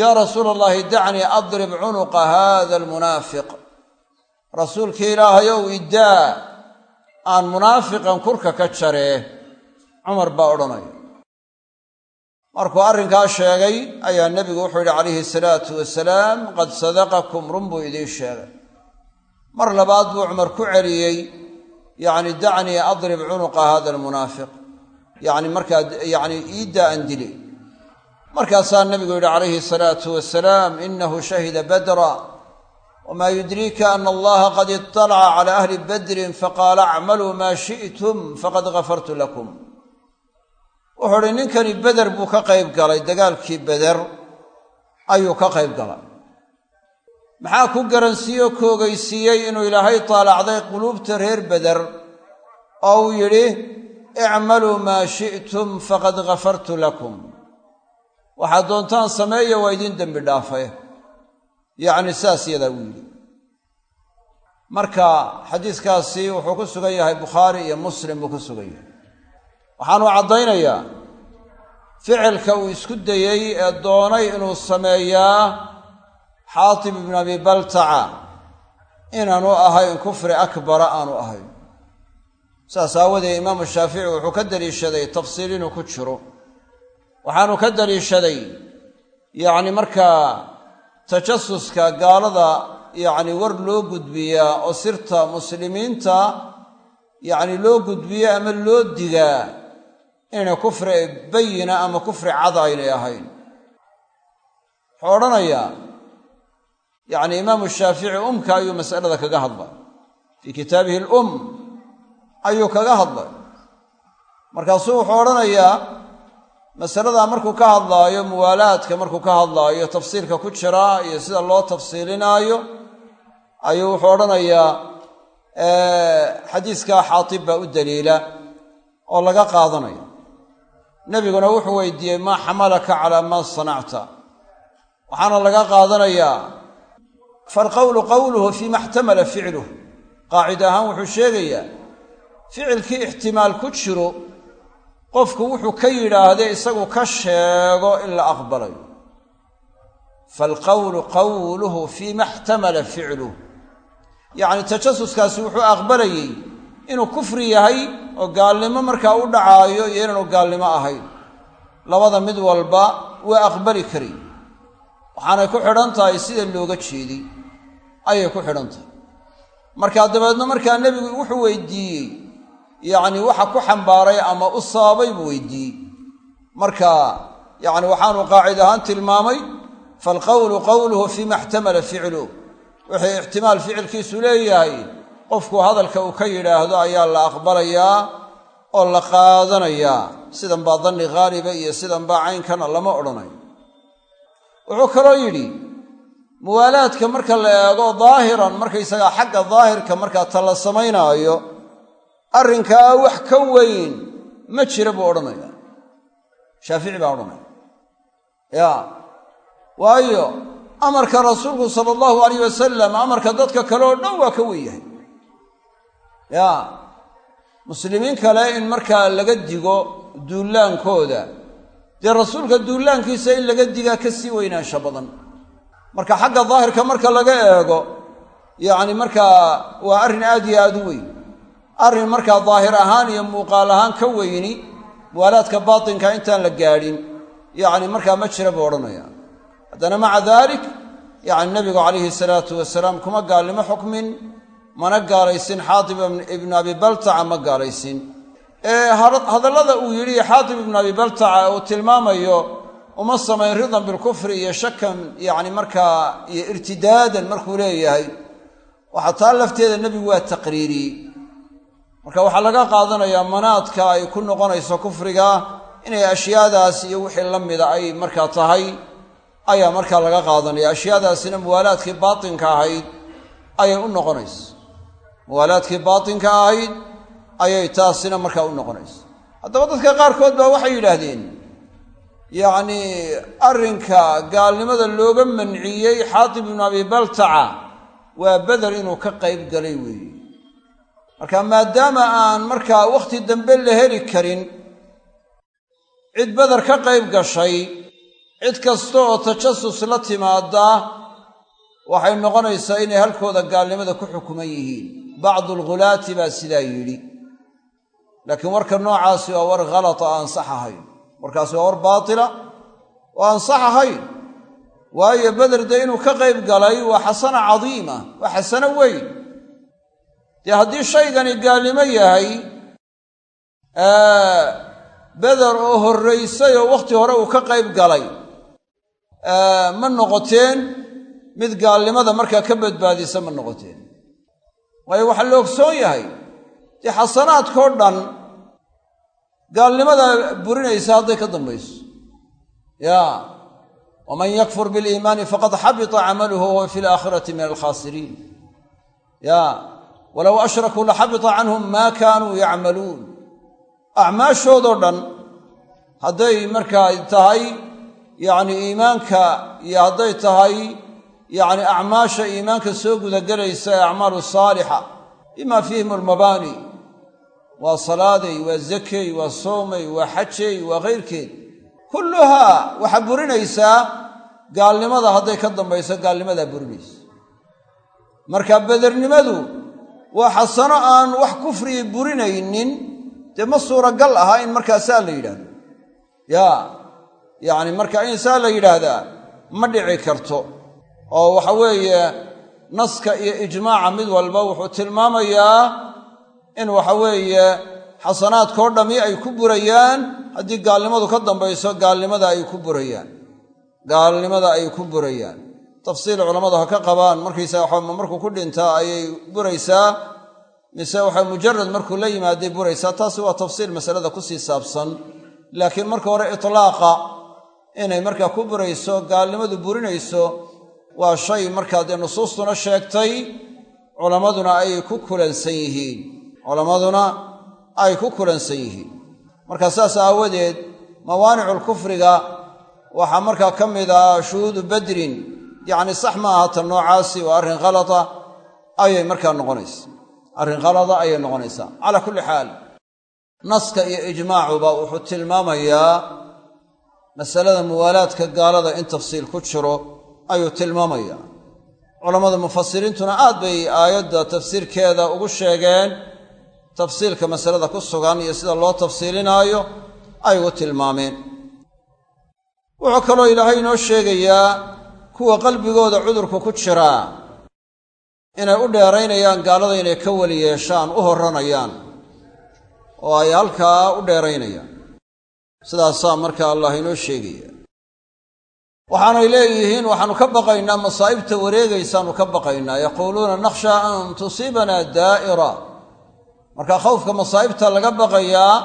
yaa rasuula allahi dacnii adrib cunuqa haada almunaafiq. Rasuulkii ilaahayow iddaa aan munaafiqan kurka ka jaree cumar baa odhanaya. Markuu arrinkaa sheegay ayaa nebigu wuxuu yidhi calayhi salaatu wasalaam qad sadaqakum run buu idiin sheegay mar labaad buu cumar ku celiyey yacni dacnii adrib cunuqa hada almunaafiq yacni markaa yacni iiddaa aan dile markaasaa nebigu yidhi calayhi salaatu wasalaam inahu shahida badra wamaa yudriika ana allaha qad iطalaca cala ahli badrin faqaala acmaluu maa shi'tum faqad gafartu lakum. Wuxuu uhi ninkani beder buu ka qayb galay dagaalkii beder ayuu ka qayb galay maxaa ku garansiiyo koogaysiiyey inuu ilaahay taalacday quluubta reer beder oo uu yidhi icmaluu maa shi'tum faqad gafartu lakum. Waxaad doontaan sameeya waa idiin dembi dhaafay. Yacni saas yadaa uu yidhi. Marka xadiiskaasi wuxuu ku sugan yahay bukhaari iyo muslim buu ku sugan yahay. Waxaanu caddaynayaa ficilka uu isku dayey ee doonay inuu sameeyaa xaatib ibnu abi baltaca inaanu ahayn kufri akbara aanu ahayn saas aawadeed imaamu shaafici wuxuu ka daliishaday tafsiil inuu ku jiro. Waxaanu ka daliishaday yacni markaa tajasuska gaalada yacni war loo gudbiyaa oo sirta muslimiinta yacni loo gudbiya ama loo digaa inay kufri bayina ama kufri cada aynay ahayn. Wuxuu odhanayaa yacni imaamu shaafici umka ayuu mas'alada kaga hadlay. Fii kitaabihi alum ayuu kaga hadlay. Markaasuu wuxuu odhanayaa masaladaa markuu ka hadlaayo muwaalaadka markuu ka hadlaayo tafsiirka ku jira iyo sida loo tafsiilinaayo ayuu wuxuu odhanayaa xadiiskaa xaatib baa u daliila oo laga qaadanaya nebiguna wuxuu weydiiyey maa xamalaka calaa maa sanacta? Waxaana laga qaadanayaa falqowlu qowluhu fiima ixtamala ficluh qaacida ahaan wuxuu sheegayaa ficilkii ixtimaal ku jiro qofku wuxuu ka yidhaahdee isagu ka sheego in la aqbalayo falqowlu qowluhu fiima ixtamala ficluh yacni tajasuskaasi wuxuu aqbalayey inuu kufri yahay oo gaalnimo markaa u dhacaayo iyo inaanu gaalnimo ahayn labada mid walba waa aqbali kari waxaanay ku xidhan tahay sida looga jeeday ayay ku xidhan tahay. Markaa dabeedna markaa nebigu wuxuu weydiiyey yacni waxa ku xambaaray ama u sababay buu weydiiyey. Marka yacni waxaanu qaacid ahaan tilmaamay falqowlu qowluhu fiima ixtamala ficluh wixii ixtimaal ficilkiisu leeyahay qofku hadalka uu ka yidhaahdo ayaa la aqbalayaa oo la qaadanayaa. Sidan baa danni haaliba iyo sidan baa caynkana lama odhanayo. Wuxuu kaloo yidhi muwaalaadka marka la eego daahiran markaysagaa xagga daahirka markaa ta la samaynaayo arrinkaa wax ka weyn ma jira buu odhanaya. Shaafici baa odhanaya. Ya. Waayo amarka rasuulku sala allahu alayh wasalam amarka dadka kale oo dhan waa ka wen yahay. Ya. Muslimiin kale in markaa laga digo duullaankooda dee rasuulka duullaankiisa in laga digaa ka sii weynaansha badan marka xagga daahirka marka laga eego yacni markaa waa arrin aad iyo aad u weyn. Arrin markaa daahir ahaan iyo muuqaal ahaan ka weyni muwaalaadka baatinka intaan la gaadhin yacni markaa ma jira buu odhanaya. Haddana maca daalik yacni nebigu calayhi salaatu wasalaam kuma gaalnimo xukmin mana gaalaysin xaatib ibnu abi baltaca ma gaalaysin. Hadallada uu yidhi xaatib ibnu abi baltaca uu tilmaamayo uma samayn ridan bilkufri iyo shakan yacni markaa iyo irtidaadan markuu leeyahay. Waxa taa lafteeda nebigu waa taqriiriyey marka waxaa laga qaadanayaa manaadka ay ku noqonayso kufriga inay ashyaadaas iyo wixii la mida ay markaa tahay ayaa markaa laga qaadanaya ashyaadaasina muwaalaadkii baatinka ahayd ayay u noqonaysa. Muwaalaadkii baatinka ahayd ayay taasina markaa u noqonaysa. Haddaba dadka qaarkood baa waxay yidhaahdeen yacnii arrinka gaalnimada looga manciyey xaatib ibnu abi baltaca waa beder inuu ka qayb galay weeye marka maadaama aan markaa wakhti dambe la heli karin cid beder ka qayb gashay cid kasta oo tajasus la timaada waxay noqonaysaa inay halkooda gaalnimada ku xukuman yihiin. Bacdu alghulaati baa sidaa yidhi. Laakiin warka noocaasi waa war khalata oo ansax ahayn warkaasi waa war baatila oo ansax ahayn waayo beder dee inuu ka qayb galay waa xasana cadiima waa xasano weyn. Dee haddii shaygani gaalnimo yahay beder oo horraysay oo wakhti hore uu ka qayb galay ma noqoteen mid gaalnimada markaa ka badbaadisa ma noqoteen. Waayo waxaa la ogsoon yahay dee xasanaadkao dhan gaalnimada burinaysa hadday ka dambayso. Ya waman yakfur biliimaani faqad xabita camaluhu wahuwa fi alaakhirati min alkhaasiriin ya walow ashrakuu laxabita canhum maa kaanuu yacmaluun. Acmaashoodoo dhan hadday markaa tahay yacni iimaanka iyo hadday tahay yacni acmaasha iimaanka soo gudagelaysa ee acmaalu saalixa bima fiihim almabaani waa salaaday waa zakey waa soomay waa xajey waa kayrkeed kulluhaa waxaa burinaysaa gaalnimada hadday ka dambayso gaalnimadaa burinaysa. Marka bedernimadu waa xasano aan wax kufrigi burinaynin dee ma suuragal aha in markaa saa la yidhaahdo. Yaa yacni marka in saa la yidhaahdaa ma dhici karto. Oo waxa weeye naska iyo ijmaaca mid walba wuxuu tilmaamayaa in waxa weeye xasanaadkao dhammi ay ku burayaan haddii gaalnimadu ka dambayso gaalnimada ay ku burayaan. Gaalnimada ay ku burayaan. Tafsiil culammadu ha ka qabaan markaysaa waxama markuu ku dhintaa ayay buraysaa mise waxa mujarad markuu la yimaaday buraysaa. Taasi waa tafsiil masalada ku sii saabsan. Laakiin marka hore itlaaqa inay markaa ku burayso gaalnimadu burinayso waa shay markaa nusuustuna sheegtay culammaduna ay ku kulansan yihiin culammaduna ay ku kulansan yihiin. Marka saas aawadeed mawaaniculkufriga waxaa markaa ka mid ah shuhuudu badrin yacni sax ma aha tan noocaasi waa arrin khalata ayay markaa noqonaysa arrin khalada ayay noqonaysaa. Calaa kulli xaal naska iyo ijmaacuba wuxuu tilmaamayaa masalada muwaalaadka gaalada in tafsiil ku jiro ayuu tilmaamayaa. Culammada mufasiriintuna aad bay aayadda tafsiirkeeda ugu sheegeen tafsiilka masalada ku sugan iyo sida loo tafsiilinaayo ay ugu tilmaameen. Wuxuu kaloo ilaahay inoo sheegayaa kuwa qalbigooda cudurku ku jiraa inay u dheeraynayaan gaalada inay ka weli yeeshaan u horranayaan oo ay halkaa u dheeraynayaan. Sidaasaa marka allah inoo sheegaya waxaanay leeyihiin waxaannu ka baqaynaa masaa'ibta wareegaysaannu ka baqaynaa. Yaquuluuna nakhshaa an tusiibanaa daa'ira marka khawfka masaa'ibta laga baqayaa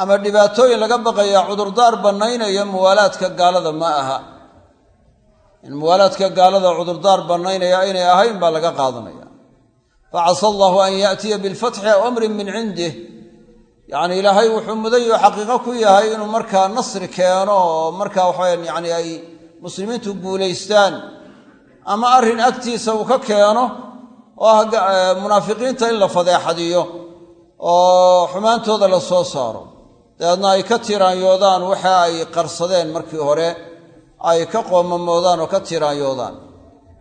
ama dhibaatooyin laga baqayaa cudurdaar bannaynaya muwaalaadka gaalada ma aha. In muwaalaadka gaalada cudurdaar bannaynaya aynay ahayn baa laga qaadanaya. Facasa allahu an yaatiya bilfatxi aw amrin min cindih yacni ilaahay wuxuu mudayo xaqiiqo ku yahay inuu markaa nasri keeno oo markaa waxaweyan yacni ay muslimiintu guulaystaan. Ama arrin agtiisa uu ka keeno oo ah munaafiqiinta in la fadeexadiyo oo xumaantooda la soo saaro. Dabeedna ay ka tiraanyoodaan waxa ay qarsadeen markii hore ay ka qoomamoodaan oo ka tiraanyoodaan.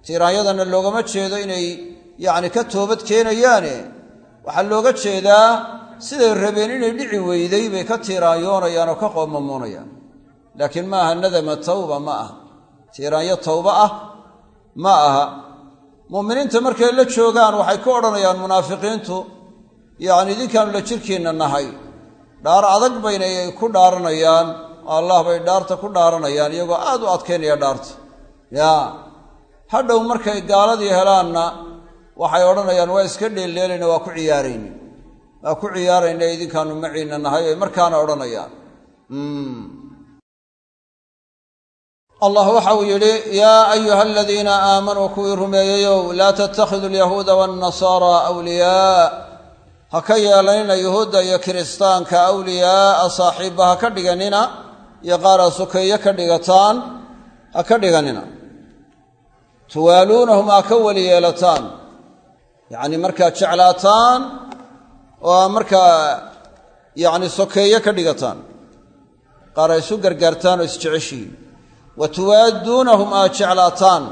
Tiraanyadana loogama jeedo inay yacni ka toobad keenayaane. Waxaa looga jeedaa siday rabeen inay dhici weyday bay ka tiiraanyoonayaan oo ka qoomamoonayaan. Laakiin ma aha nadama tawba ma aha. Tiiraanyo tawba ah ma aha mu'miniinta markay la joogaan waxay ku odhanayaan munaafiqiintu yacni idinkaanu la jirkiinna nahay. Dhaar adag bayna ku dhaaranayaan allah bay dhaarta ku dhaaranayaan iyagoo aad u adkaynaya dhaarta. Yaa hadhow markay gaaladii helaanna waxay odhanayaan waa iska dheeldheelayna waa ku ciyaarayni. Waa ku ciyaarayna idinkaanu maciinna nahay. Ay markaana odhanayaan allah waxa uu yidhi yaa ayuha aladiina aamanuu kuwii rumeeyeyow laa tattakhidu alyahuuda waannasaara awliyaa. Ha ka yeelanina yuhuudda iyo kiristaanka awliyaaa saaxiibba ha ka dhiganina iyo qaaraa sokeeye ka dhigataan ha ka dhiganina. Tuwaaluunahum aa ka weli yeelataan. Yacni markaa jeclaataan oo aa markaa yacni sokeeye ka dhigataan. Qaar ay isu gargaartaan oo isjeceshihiin wa tuwaadduunahum aad jeclaataan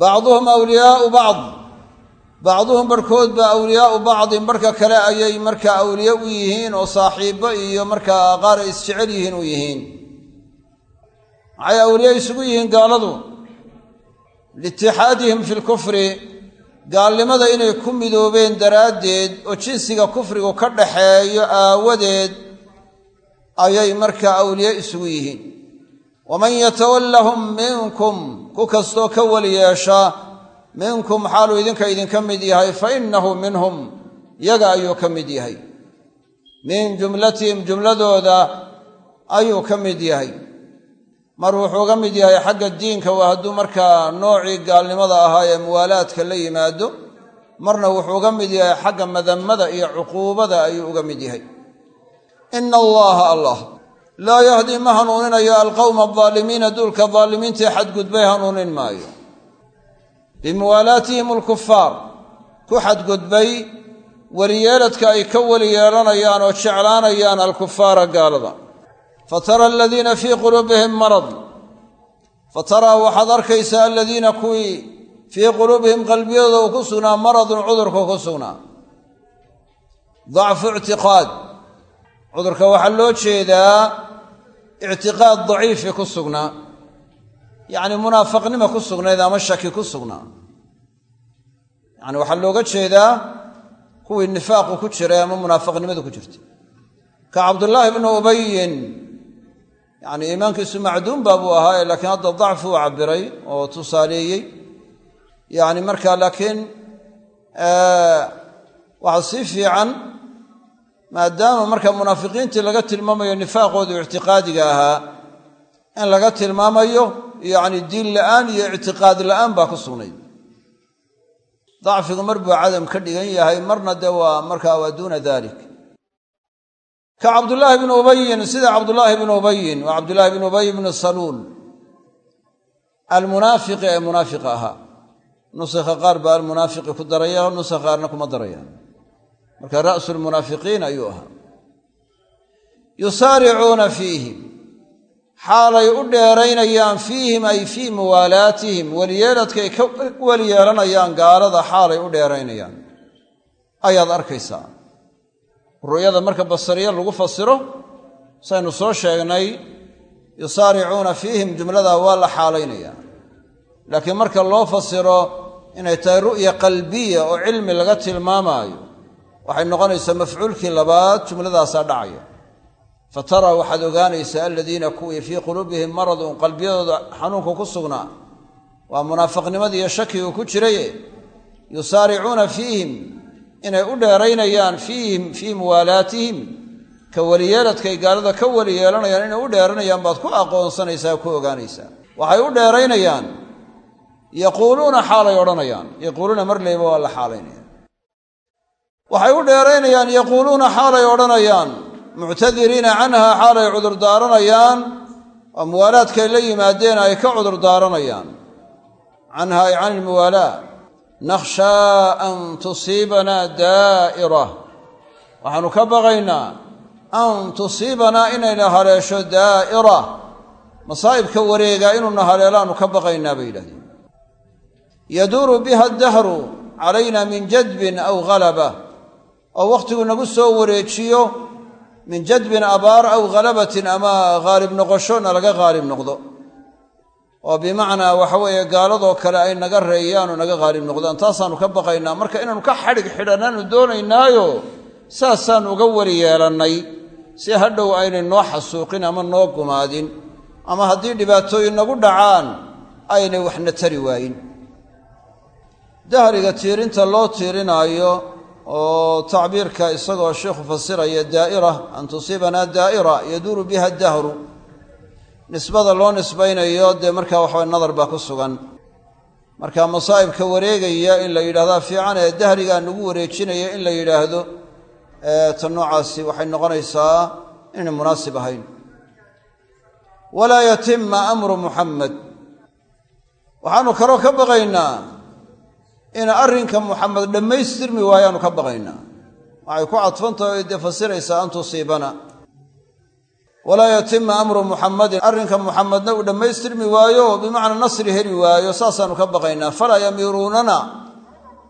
bacduhum awliyaau bacd bacduhum barhkood baa awliyaau bacdin barhka kale ayay markaa awliye u yihiin oo saaxiibbo iyo markaa qaar ay isjecel yihiin u yihiin maxay awliye isugu yihiin gaaladu liitixaadihim fi lkufri gaalnimada inay ku midoobeen daraaddeed oo jinsiga kufrigu ka dhaxeeyo aawadeed ayay markaa awliye isugu yihiin waman yatawallahum minkum ku kastoo ka weli yeesha minkum xaaluu idinka idinka mid yahay fa innahu minhum yaga ayuu ka mid yahay. min jumlatihim jumladooda ayuu ka mid yahay. mar wuxuu ga mid yahay xagga diinka waa hadduu markaa noocii gaalnimada ahaa ee muwaalaadka la yimaado marna wuxuu ga mid yahay xagga madammada iyo cuquubada ayuu uga mid yahay. ina allaha allah laa yahdii ma hanuuninayo alqowma aldaalimiina duulka daalimiintae xadgudbay hanuunin maayo. Bimuwaalaatihim alkufaar ku xadgudbay weliyeeladka ay ka weli yeelanayaan oo jeclaanayaan alkufaara gaalada. Fa tara aladiina fii quluubihim marad. Fa taraa waxaad arkaysaa aladiina kuwii fii quluubihim qalbiyadooda uu ku sugnaa maradun cudurku ku sugnaa. Dacfu ictiqaad cudurka waxaa loo jeedaa ictiqaad daciifi ku sugnaa. Yacni munaafaqnima ku sugnayd ama shaki ku sugnaa. Yacni waxaa looga jeedaa kuwii nifaaqu ku jiray ama munaafaqnimadu ku jirtay. Ka cabdullaahi bnu ubayin yacni iimaankiisu macduum baa buu ahaa laakiin hadda dacfu u cabiray oo tusaaleeyey. Yacni markaa laakiin waxaa sii fiican maadaama marka munaafiqiintii laga tilmaamayo nifaaqoodu ictiqaadiga ahaa in laga tilmaamayo yacni diin la'aan iyo ictiqaad la'aan baa ku sugnayd dacfigu mar cadam ka dhigan yahay marna dee waa markaa waa duuna dalik ka cabdullaahi bnu ubayin sida cabdullaahi bnu ubayin waa cabdullaahi bnu ubay bnu saluul almunaafiqi ee munaafiqa ahaa. Nuskha qaar baa almunaafiqi ku daraya nuskha qaarna kuma darayaan marka ra'su lmunaafiqiin ayuu ahaa. Yusaaricuuna fiihim. Xaalay u dheeraynayaan fiihim ay fii muwaalaatihim. Weliyeeladkay ka weli yeelanayaan gaalada xaalay u dheeraynayaan. Ayaad arkaysaa. Ru'yada marka basariya lagu fasiro saynu soo sheegnay yusaaricuuna fiihim jumladaa waa la xaalaynayaa laakiin marka loo fasiro inay tahay ru'ya qalbiya oo cilmi laga tilmaamaayo waxay noqonaysaa mafcuulkii labaad jumladaasaa dhacaya. Fa taraa waxaad ogaanaysaa aladiina kuwii fii quluubihim maradun qalbiyadooda xanuunku ku sugnaa. Waa munaafaqnimadii iyo shakigu ku jiraye yusaaricuuna fiihim inay u dheeraynayaan fiihim fii muwaalaatihim ka weliyeeladkay gaalada ka weli yeelanayaan inay u dheeranayaan baad ku aqoonsanaysaa ku ogaanaysaa. Waxay u dheeraynayaan yaquuluuna xaalay odhanayaan. Yaquuluuna mar leyba waa la xaalaynaya waxay u dheeraynayaan yaquuluuna xaalay odhanayaan muctadiriina canha xaalay cudurdaaranayaan oo muwaalaadkay la yimaadeen ay ka cudurdaaranayaan. Canha ay can ilmuwaalaa nakhshaa an tusiibanaa daa'ira. Waxaanu ka baqaynaa an tusiibanaa inayna haleesho daa'ira. Masaa'ibka wareega inuuna haleelaanu ka baqaynaa bay yidhahdeen. Yaduuru biha dahru calayna min jadbin aw halaba oo wakhtigu nagu soo wareejiyo min jadbin abaar aw halabatin ama haalib noqosho na laga haalib noqdo. Oo bimacnaa waxa weeye gaaladoo kale ay naga reeyaan oo naga haalib noqdaan. Taasaannu ka baqaynaa. Marka inaannu ka xadhig xidhannaanu doonaynaayo saasaannu uga weli yeelannay. Si hadhow aynay noo xasuuqin ama noo gumaadin ama haddii dhibaatooyin nagu dhacaan aynay waxna tari waayin. Dahriga tiirinta loo tiirinaayo oo tacbiirka isagoo sheikhu fasiraya daa'ira an tusiibanaa daa'ira yaduuru biha dahru nisbada loo nisbaynayo dee markaa waxawa nadar baa ku sugan. Marka masaa'ibka wareegaya in la yidhahdaa fiican ee dahrigaa nagu wareejinaya in la yidhaahdo ta noocaasi waxay noqonaysaa inay munaasib ahayn. Walaa yatima amru muxamed waxaanu kaloo ka baqaynaa in arrinka muxamed dhammaystirmi waayaanu ka baqaynaa. Waxay ku cadfantahay dee fasiraysaa an tusiibana. Walaa yatima amru muxamadin arrinka muxamedna uu dhammaystirmi waayo bimacnaa nasri heli waayo saasaanu ka baqaynaa. Falaa yamiiruunana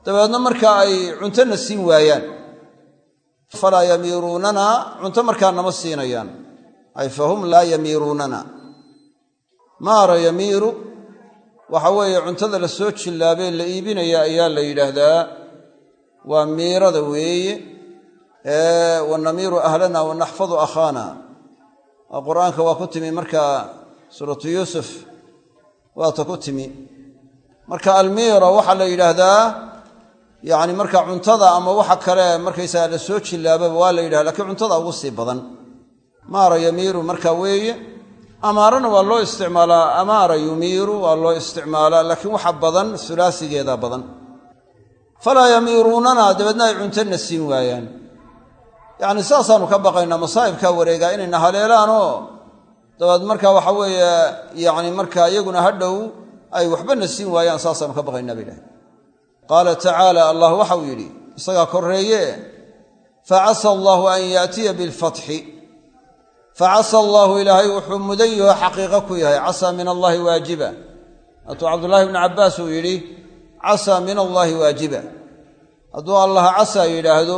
dabeedna marka ay cuntona siin waayaan. Falaa yamiiruunana cunto markaa nama siinayaan. Ay fahum laa yamiiruunana maara yamiiru waxa weeye cuntada la soo jillaabee la iibinaya ayaa la yidhaahdaa. Waa miirada weeye wanamiiru ahlana wanaxfadu akhaana. Qur'aanka waa ku timi markaa suuratu yuusuf waata ku timi. Marka almiira waxaa la yidhaahdaa yacni marka cuntada ama waxa kale markaysaga la soo jillaababa waa la yidhahda lakiin cuntada ugu sii badan. Maara yamiiru marka weeye amaarana waa loo isticmaalaa amaara yumiiru waa loo isticmaalaa laakiin waxa badan sulaasigeeda badan. Falaa yamiiruunana dabeedna ay cuntona siin waayaan. Yacni saasaanu ka baqaynaa masaa'ibkaa wareegaa inayna haleelaanoo dabeed marka waxa weeye yacni markaa iyaguna hadhow ay waxbana siin waayaan saasaanu ka baqaynaa bay dhahay qaala tacaala allah waxau yidhi isagaa korreeye facasa allaahu an yaatiya bilfatxi facasa allaahu ilaahay wuxuu mudan yaho xaqiiqo ku yahay casaa min allaahi waajiba hatuu cabdullaahi bnu cabbaas uu yidhi casaa min allaahi waajiba hadduu allaha casaa yidhaahdo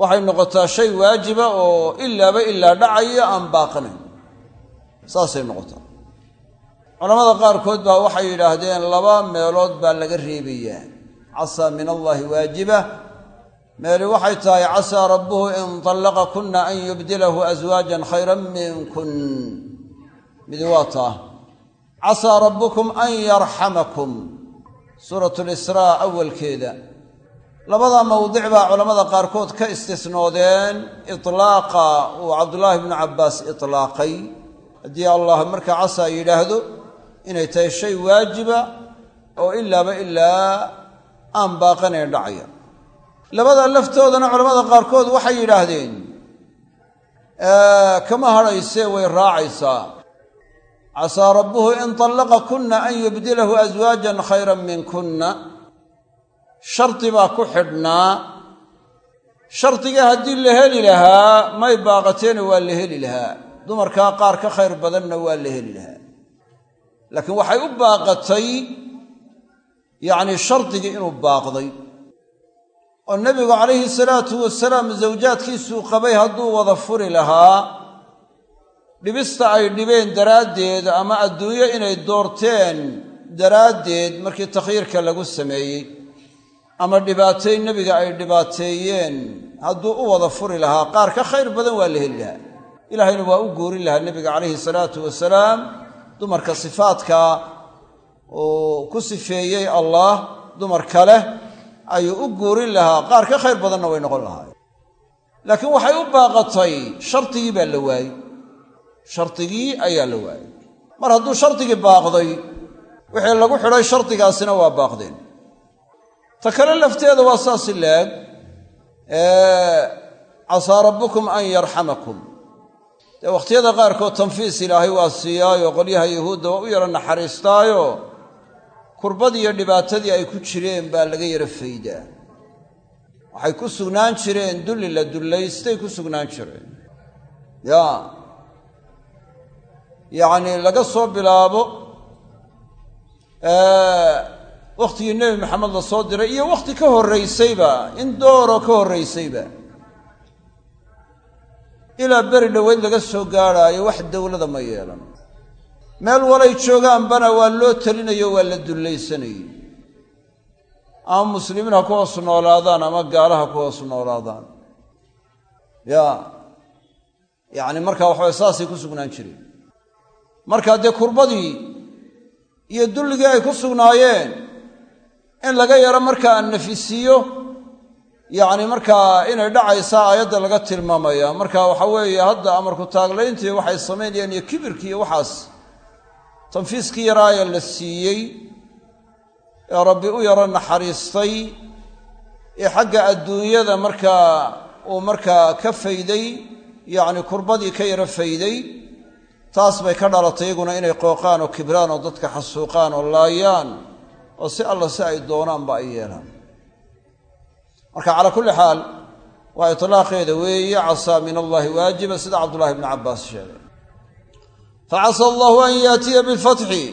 waxay noqotaa shay waajiba oo ilaaba ilaa dhacaya aan baaqanayn saasay noqotaa culamada qaarkood baa waxay yidhaahdeen laba meelood baa laga reebayaa casaa min allaahi waajiba meeli waxay tahay casaa rabbuhu in tallaqa kunna an yubdilahu aswaajan khayran minkun. Midi waa taa casaa rabbukum an yarxamakum. Suuratu lisraa awalkeeda. Labadaa mawdic baa culammada qaarkood ka istisnoodeen itlaaqa uu cabdullaahi bnu cabbaas itlaaqay. Haddii allah markaa casaa yidhaahdo inay tahay shay waajiba oo ilaaba ilaa aan baaqanayn dhacaya labada laftoodana culamada qaarkood waxay yidhaahdeen kama hadhaysee way raacaysaa. Casaa rabbuhu in tallaqa kunna an yubdilahu aswaajan khayran minkunna. Shardi baa ku xidhnaa. Shardiga haddii la heli lahaa may baaqateena waa la heli lahaa. Dumarkaa qaar ka khayr badanna waa la heli lahaa. Laakiin waxay u baaqatay yacnii shardigii inuu baaqday oo nebigu calayhi salaatu wasalaam zawjaadkiisuu qabay hadduu wada furi lahaa dhibista ay dhibeen daraaddeed ama adduunyo inay doorteen daraaddeed markii takhyiirka lagu sameeyey ama dhibaateyn nebiga ay dhibaateeyeen hadduu u wada furi lahaa qaar ka khayr badan waa la heli lahaa. Ilaahayna waa u goorin lahaa nebiga calayhi salaatu wasalaam dumarka sifaadka uu ku sifeeyey allaah dumar kale ayuu u guurin lahaa. Qaar ka khayr badanna way noqon lahaay laakiin waxay u baaqatay shardigii baa la waayey. Shardigii ayaa la waayey. Mar hadduu shardigii baaqday wixii lagu xidhay shardigaasina waa baaqdeen. Ta kale lafteeda waa saasi laag casaa rabbukum an yarxamakum. Dee wakhtiyada qaarkood tanfiis ilaahay waa siiyaayo qolyaha yuhuudda waa u yaro naxariistaayo kurbadii iyo dhibaatadii ay ku jireen baa laga yaro faydaa. Waxay ku sugnaan jireen dulli la dullaystay ku sugnaan jireen. Ya yacnii laga soo bilaabo wakhtigii nebi maxamed la soo diray iyo wakhti ka horraysayba in dooroo ka horraysayba. Ilaa beri dhoweyd laga soo gaadhaayo wax dowladda ma yeelan meel walay joogaanbana waa loo telinayo waa la dullaysanayey ama muslimiin ha ku hoos noolaadaan ama gaala ha ku hoos noolaadaan. Ya yacni markaa waxabay saasay ku sugnaan jireen. Markaa dee kurbadii iyo dulligii ay ku sugnaayeen in laga yaro markaa nafisiiyo yacni markaa inay dhacaysaa aayadda laga tilmaamaya. Marka waxa weeye hadda amarku taaglayntii waxay samaynayaan iyo kibirkii iyo waxaas tanfiiskii yaraaya la siiyey ee rabbi u yaro naxariistay ee xagga adduunyada markaa uu markaa ka fayday yacni kurbadii ka yaro fayday taas bay ka dhalatay iyaguna inay qooqaan oo kibraan oo dadka xasuuqaan oo laayaan oo si alla si ay doonaanba ay yeelaan. Marka calaa kulli xaal waa itlaaqeeda weeye casaa min allaahi waajiba sida cabdullahi bnu cabbaas sheegay facasa allahu an yaatiya bilfatxi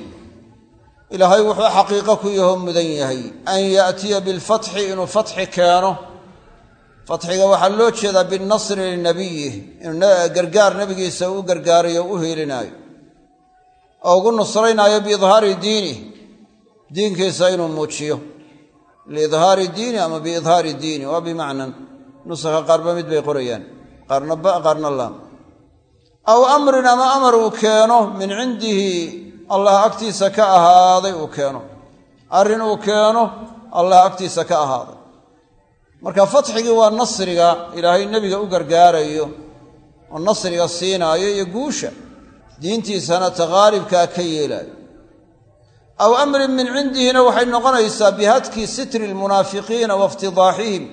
ilaahay wuxuu xaqiiqo ku yaho mudan yahay an yaatiya bilfatxi inuu fatxi keeno fatxiga waxaa loo jeedaa binnasri linabiyih inuu gargaar nebigiisa u gargaarayo u hiilinaayo oo ugu nusraynaayo biidhaari diinih diinkiisa inuu muujiyo liidhaari diini ama biidhaari diini waa bimacnan nusakha qaarba mid bay qorayaan qaarna aw amrin ama amar uu keeno min cindihi allah agtiisa ka ahaaday uu keeno. Arrin uu keeno allah agtiisa ka ahaaday. Marka fatxigii waa nasriga ilaahay nebiga u gargaarayo oo nasriga siinaayo iyo guusha diintiisana taqaalibkaa ka yeelaayo. Aw amrin min cindihina waxay noqonaysaa bihadki sitri lmunaafiqiina wa iftidaaxihim.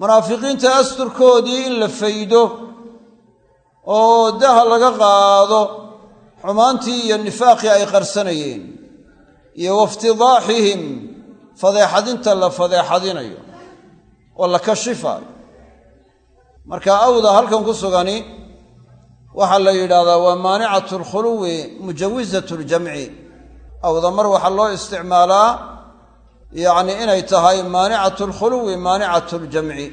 Munaafiqiinta asturkoodii in la faydo oo daha laga qaado xumaantii iyo nifaaqii ay qarsanayeen iyo wa iftidaaxihim fadeexadinta la fadeexadinayo oo la kashifaayo. Marka awda halkan ku sugani waxaa la yidhaahdaa waa maanicatu alkhuluwi mujawisatu ljamci awda mar waxaa loo isticmaalaa yacni inay tahay maanicatu alkhuluwi maanicatu ljamci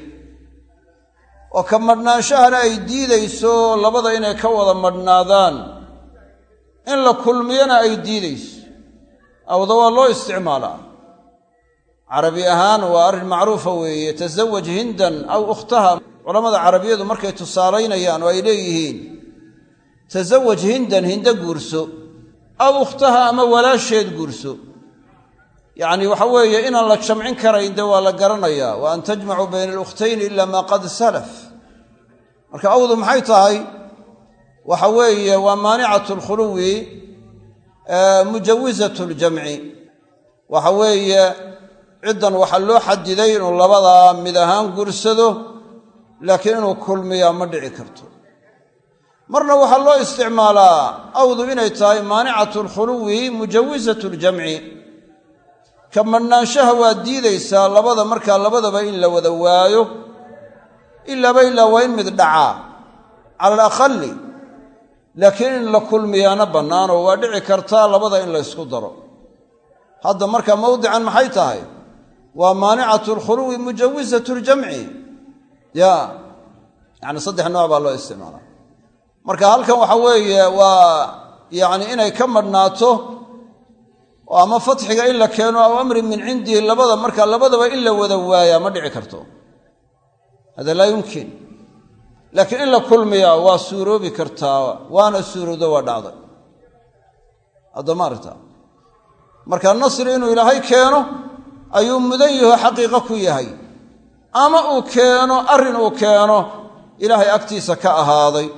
oo ka madhnaanshahana ay diidayso labada inay ka wada madhnaadaan in la kulmiyana ay diidayso. Awda waa loo isticmaalaa. Carabi ahaan waa arrin macruufa weeye tasawaj hindan aw ukhtaha. Culamada carabiyadu markay tusaalaynayaan oo ay leeyihiin tasawaj hindan hindo guurso. Aw ukhtaha ama walaasheed guurso yacni waxa weeye inaan la jamcin karayn dee waa la garanayaa wa an tajmacuu bayna alukhtayni ila maa qad salaf. Marka awdu maxay tahay? Waxa weeye waa maanicatu alkhuluwi mujawisatu ljamci waxa weeye ciddan waxaa loo xadiday inuu labadaa mid ahaan guursado laakiin inuu kulmiyaa ma dhici karto. Marna waxaa loo isticmaalaa awdu inay tahay maanicatu alkhuluwi mujawisatu ljamci ka madhnaanshaha waa diidaysaa labada markaa labadaba in la wada waayo ilaaba ilaa waa in mid dhacaa cala alaqali laakiin in la kulmiyaana bannaanoo waa dhici kartaa labada in la ysku daro. Hadda marka mawdican maxay tahay? Waa maanicatu alkhuluwi mujawisatu ljamci ya yacni saddex nooc baa loo isticmaalaa. Marka halkan waxa weeye waa yacni inay ka madhnaato ama fatxiga in la keeno aw amrin min cindihi labada marka labadaba in la wada waayaa ma dhici karto. Hada laa yumkin. Laakiin in la kulmiyaa waa suuroobi kartaa waana suurowdo waa dhacday. Aragta. Marka nasri inuu ilaahay keeno ayuu mudan yaho xaqiiqo ku yahay. Ama uu keeno arrin uu keeno ilaahay agtiisa ka ahaaday.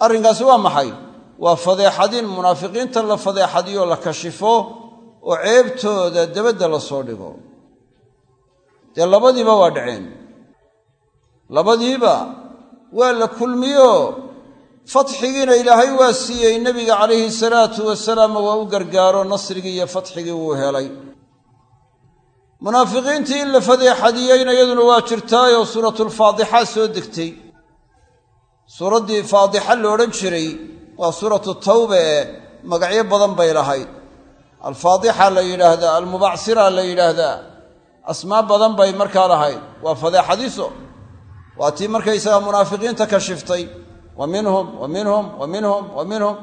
Arrinkaasi waa maxay? Waa fadeexadin munaafiqiinta la fadeexadiyo la kashifo oo ceebtooda dabadda la soo dhigo. Dee labadiiba waa dhaceen. Labadiiba waa la kulmiyo. Fatxigiina ilaahay waa siiyey nebiga calayhi salaatu wasalaam waa u gargaaro nasrigii iyo fatxigii wuu helay. Munaafiqiintii in la fadeexadiyeyna iyaduna waa jirtaayoo suuratulfaadixa soo degtay. Suuraddii faadixa la odhan jiray waa suuratu tawba ee magacyo badan bay lahayd alfaadixa la yidhaahdaa almubacsira la yidhaahdaa asmaa badan bay markaa lahayd. Waa fadeexadiso waa tii markaysaga munaafiqiinta kashiftay wa minhum wa minhum wa minhum wa minhum.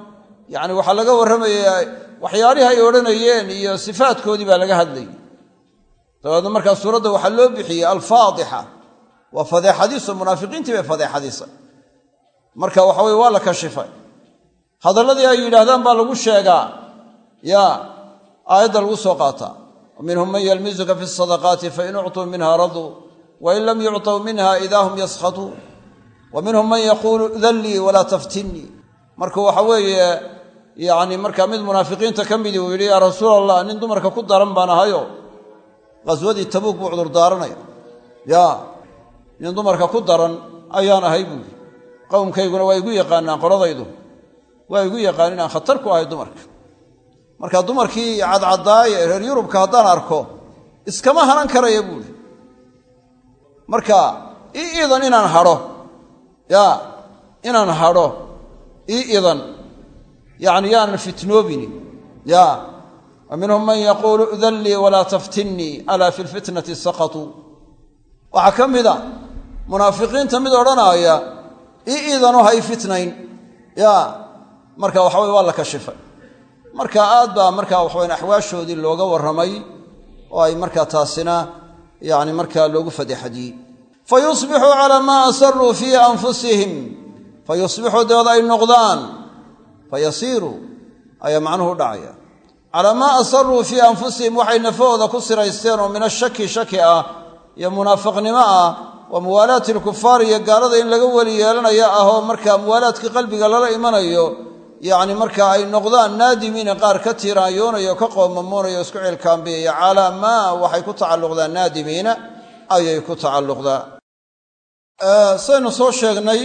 Yacni waxaa laga warramayaa waxyaalihii ay odhanayeen iyo sifaadkoodii baa laga hadlayay dabeedna markaa suuradda waxaa loo bixiyey alfaadixa waa fadeexadiso munaafiqiintii bay fadeexadisay marka waxa weye waa la kashifay hadalladii ay yidhaahdaan baa lagu sheegaa. Ya aayadda lagu soo qaataa wa minhum man yalmizuka fi sadaqaati fain uctuu minha raduu wain lam yucطw minha ida hum yaskhatuun. Wa minhum man yaquulu dallii walaa taftinnii markuu waxa weeye yani markaa mid munaafiqiinta ka midii uu yidhi yaa rasuul allah nin dumarka ku daran baan ahayo qaswadii tabuuk buu cudurdaaranaya ya nin dumarka ku daran ayaan ahay buuri qowmkayguna waa igu yaqaanaan qoladaydu waa igu yaqaan inaan khatar ku ahay dumarka marka dumarkii cadcadaaye reer yurubka haddaan arko iskama hanan karaya buuri marka ii idan inaan hadho. Ya inaan hadho. Ii idan yacni yaanan fitnoobini. Ya wa minhum man yaquulu udallii walaa taftinnii alaa fi lfitnati saqatuu. Waxaa ka mida munaafiqiinta mid odhanaaya ii iidano hay fitnayn. Ya marka waxa weye waa la kashifay marka aad baa marka waxaweyn axwaashoodii looga warramay oo ay markaa taasina yani markaa loogu fadeexadiyey fa yusbixuu calaa maa asaruu fii anfusihim. Fa yusbixuu dabeed ay noqdaan. Fa yasiiruu ayaa macnuhu u dhacaya. Calaa maa asaruu fii anfusihim waxay nafahooda ku siraysteen oo min ashaki shaki ah iyo munaafiqnimo ah wa muwaalaati alkufaar iyo gaalada in laga weli yeelanayo ah oo markaa muwaalaadkii qalbiga lala imanayo yacni marka ay noqdaan naadimiina qaar ka tiiraanyoonayo ka qoomamoonayo isku ceelkaambiyaya calaa maa waxay ku tacalluqdaa naadimiina ayay ku tacalluqdaa saynu soo sheegnay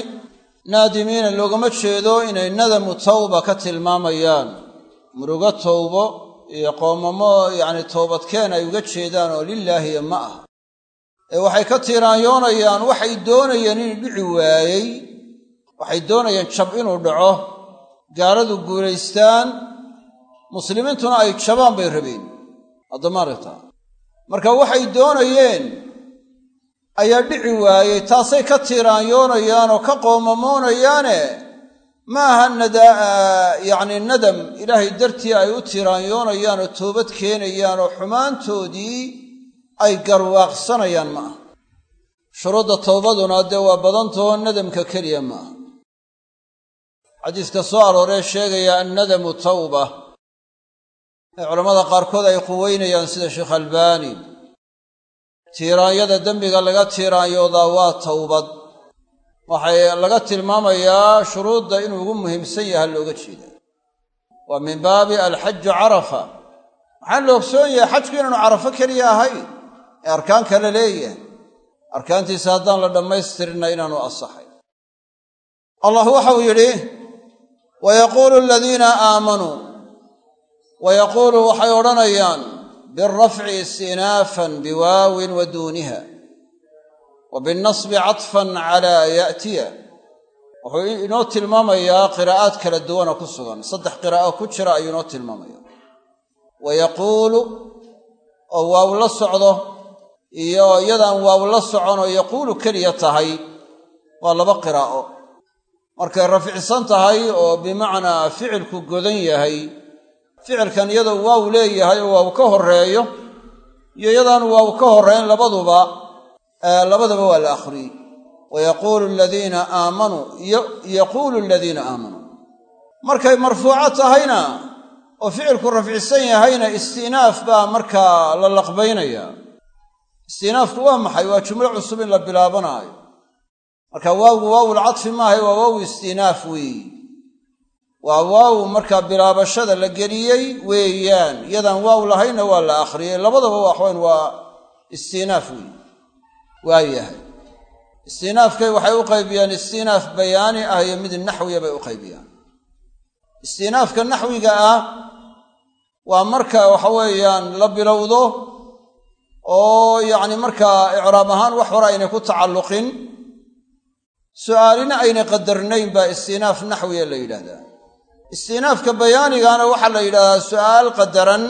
naadimiina loogama jeedo inay nadamu tawba ka tilmaamayaan. Murugo towbo iyo qoomamo yacni toobadkeen ay uga jeedaan oo lilaahiya ma ah ee waxay ka tiiraanyoonayaan waxay doonayeen inuu dhici waayey waxay doonayeen jab inuu dhaco gaaladu guulaystaan muslimiintuna ay jabaan bay rabeen. Addamaarigta marka waxay doonayeen ayaa dhici waayey taasay ka tiiraanyoonayaan oo ka qoomamoonayaane ma aha yacni nadam ilaahay dartii ay u tiiraanyoonayaan oo toobad keenayaan oo xumaantoodii ay garwaaqsanayaan ma aha. Shuruudda towbaduna dee waa badantao nadamka keliya ma aha xadiiska soo arooree sheegaya annadamu tawba ee culammada qaarkood ay quweynayaan sida sheekh albaani. Tiiraanyada dembiga laga tiiraanyoodaa waa towbad waxay laga tilmaamayaa shuruudda inuu ugu muhiimsan yaha looga jeeda waa min baabi alxaju carafa. Waxaan la ogsoon yahay xajku inaanu carafo keliya ahayn ee arkaan kale leeyahay. Arkaantiisa haddaan la dhammaystirina inaanu asaxay. Allah waxau yidhi wayaquulu aladiina aamanuu wayaquulu waxay odhanayaan birafci istinaafan biwaawin wa duuniha wa binnasbi catfan calaa ya'tiya wuxuu inoo tilmaamayaa qiraa'aad kala duwana ku sugan saddex qiraa'o ku jira ayuu inoo tilmaamaya wa yaquulu oo waaw la socdo iyo iyadaan waaw la soconoo yaquulu keliya tahay waa laba qiraa'o markay rafcisan tahay oo bimacnaa ficilku godan yahay ficilkan iyadoo waaw leeyahay oo waaw ka horreeyo iyo iyadaan waaw ka horrayn labaduba labadaba waa la akhriyey wa yaquulu aladiina aamanuu yaquulu aladiina aamanuu markay marfuuco tahayna oo ficilku rafcisan yahayna isti'naaf baa markaa la laqbaynaya. Isti'naafku waa maxay? Waa jumlo cusub in la bilaabanaayo marka waawgu waawul cadfi maahay waa waaw isti'naaf weeyi. Waa waaw markaa bilaabashada la geliyey weeyaan iyadaan waaw lahaynna waa la akhriyey labadaba waxweyn waa isti'naaf weeyi. Waa yahay. Isti'naafkay waxay u qaybiyaan isti'naaf bayaani ah iyo mid naxwiya bay u qaybiyaan. Isti'naafka naxwiga ah waa marka waxa weeyaan la bilowdo oo yacni markaa icraab ahaan wax hore aynay ku tacalluqin su'aalina aynay qadarnayn baa isti'naaf naxwiya la yidhaahdaa. Isti'naafka bayaanigaana waxaa la yidhahdaa su'aal qadaran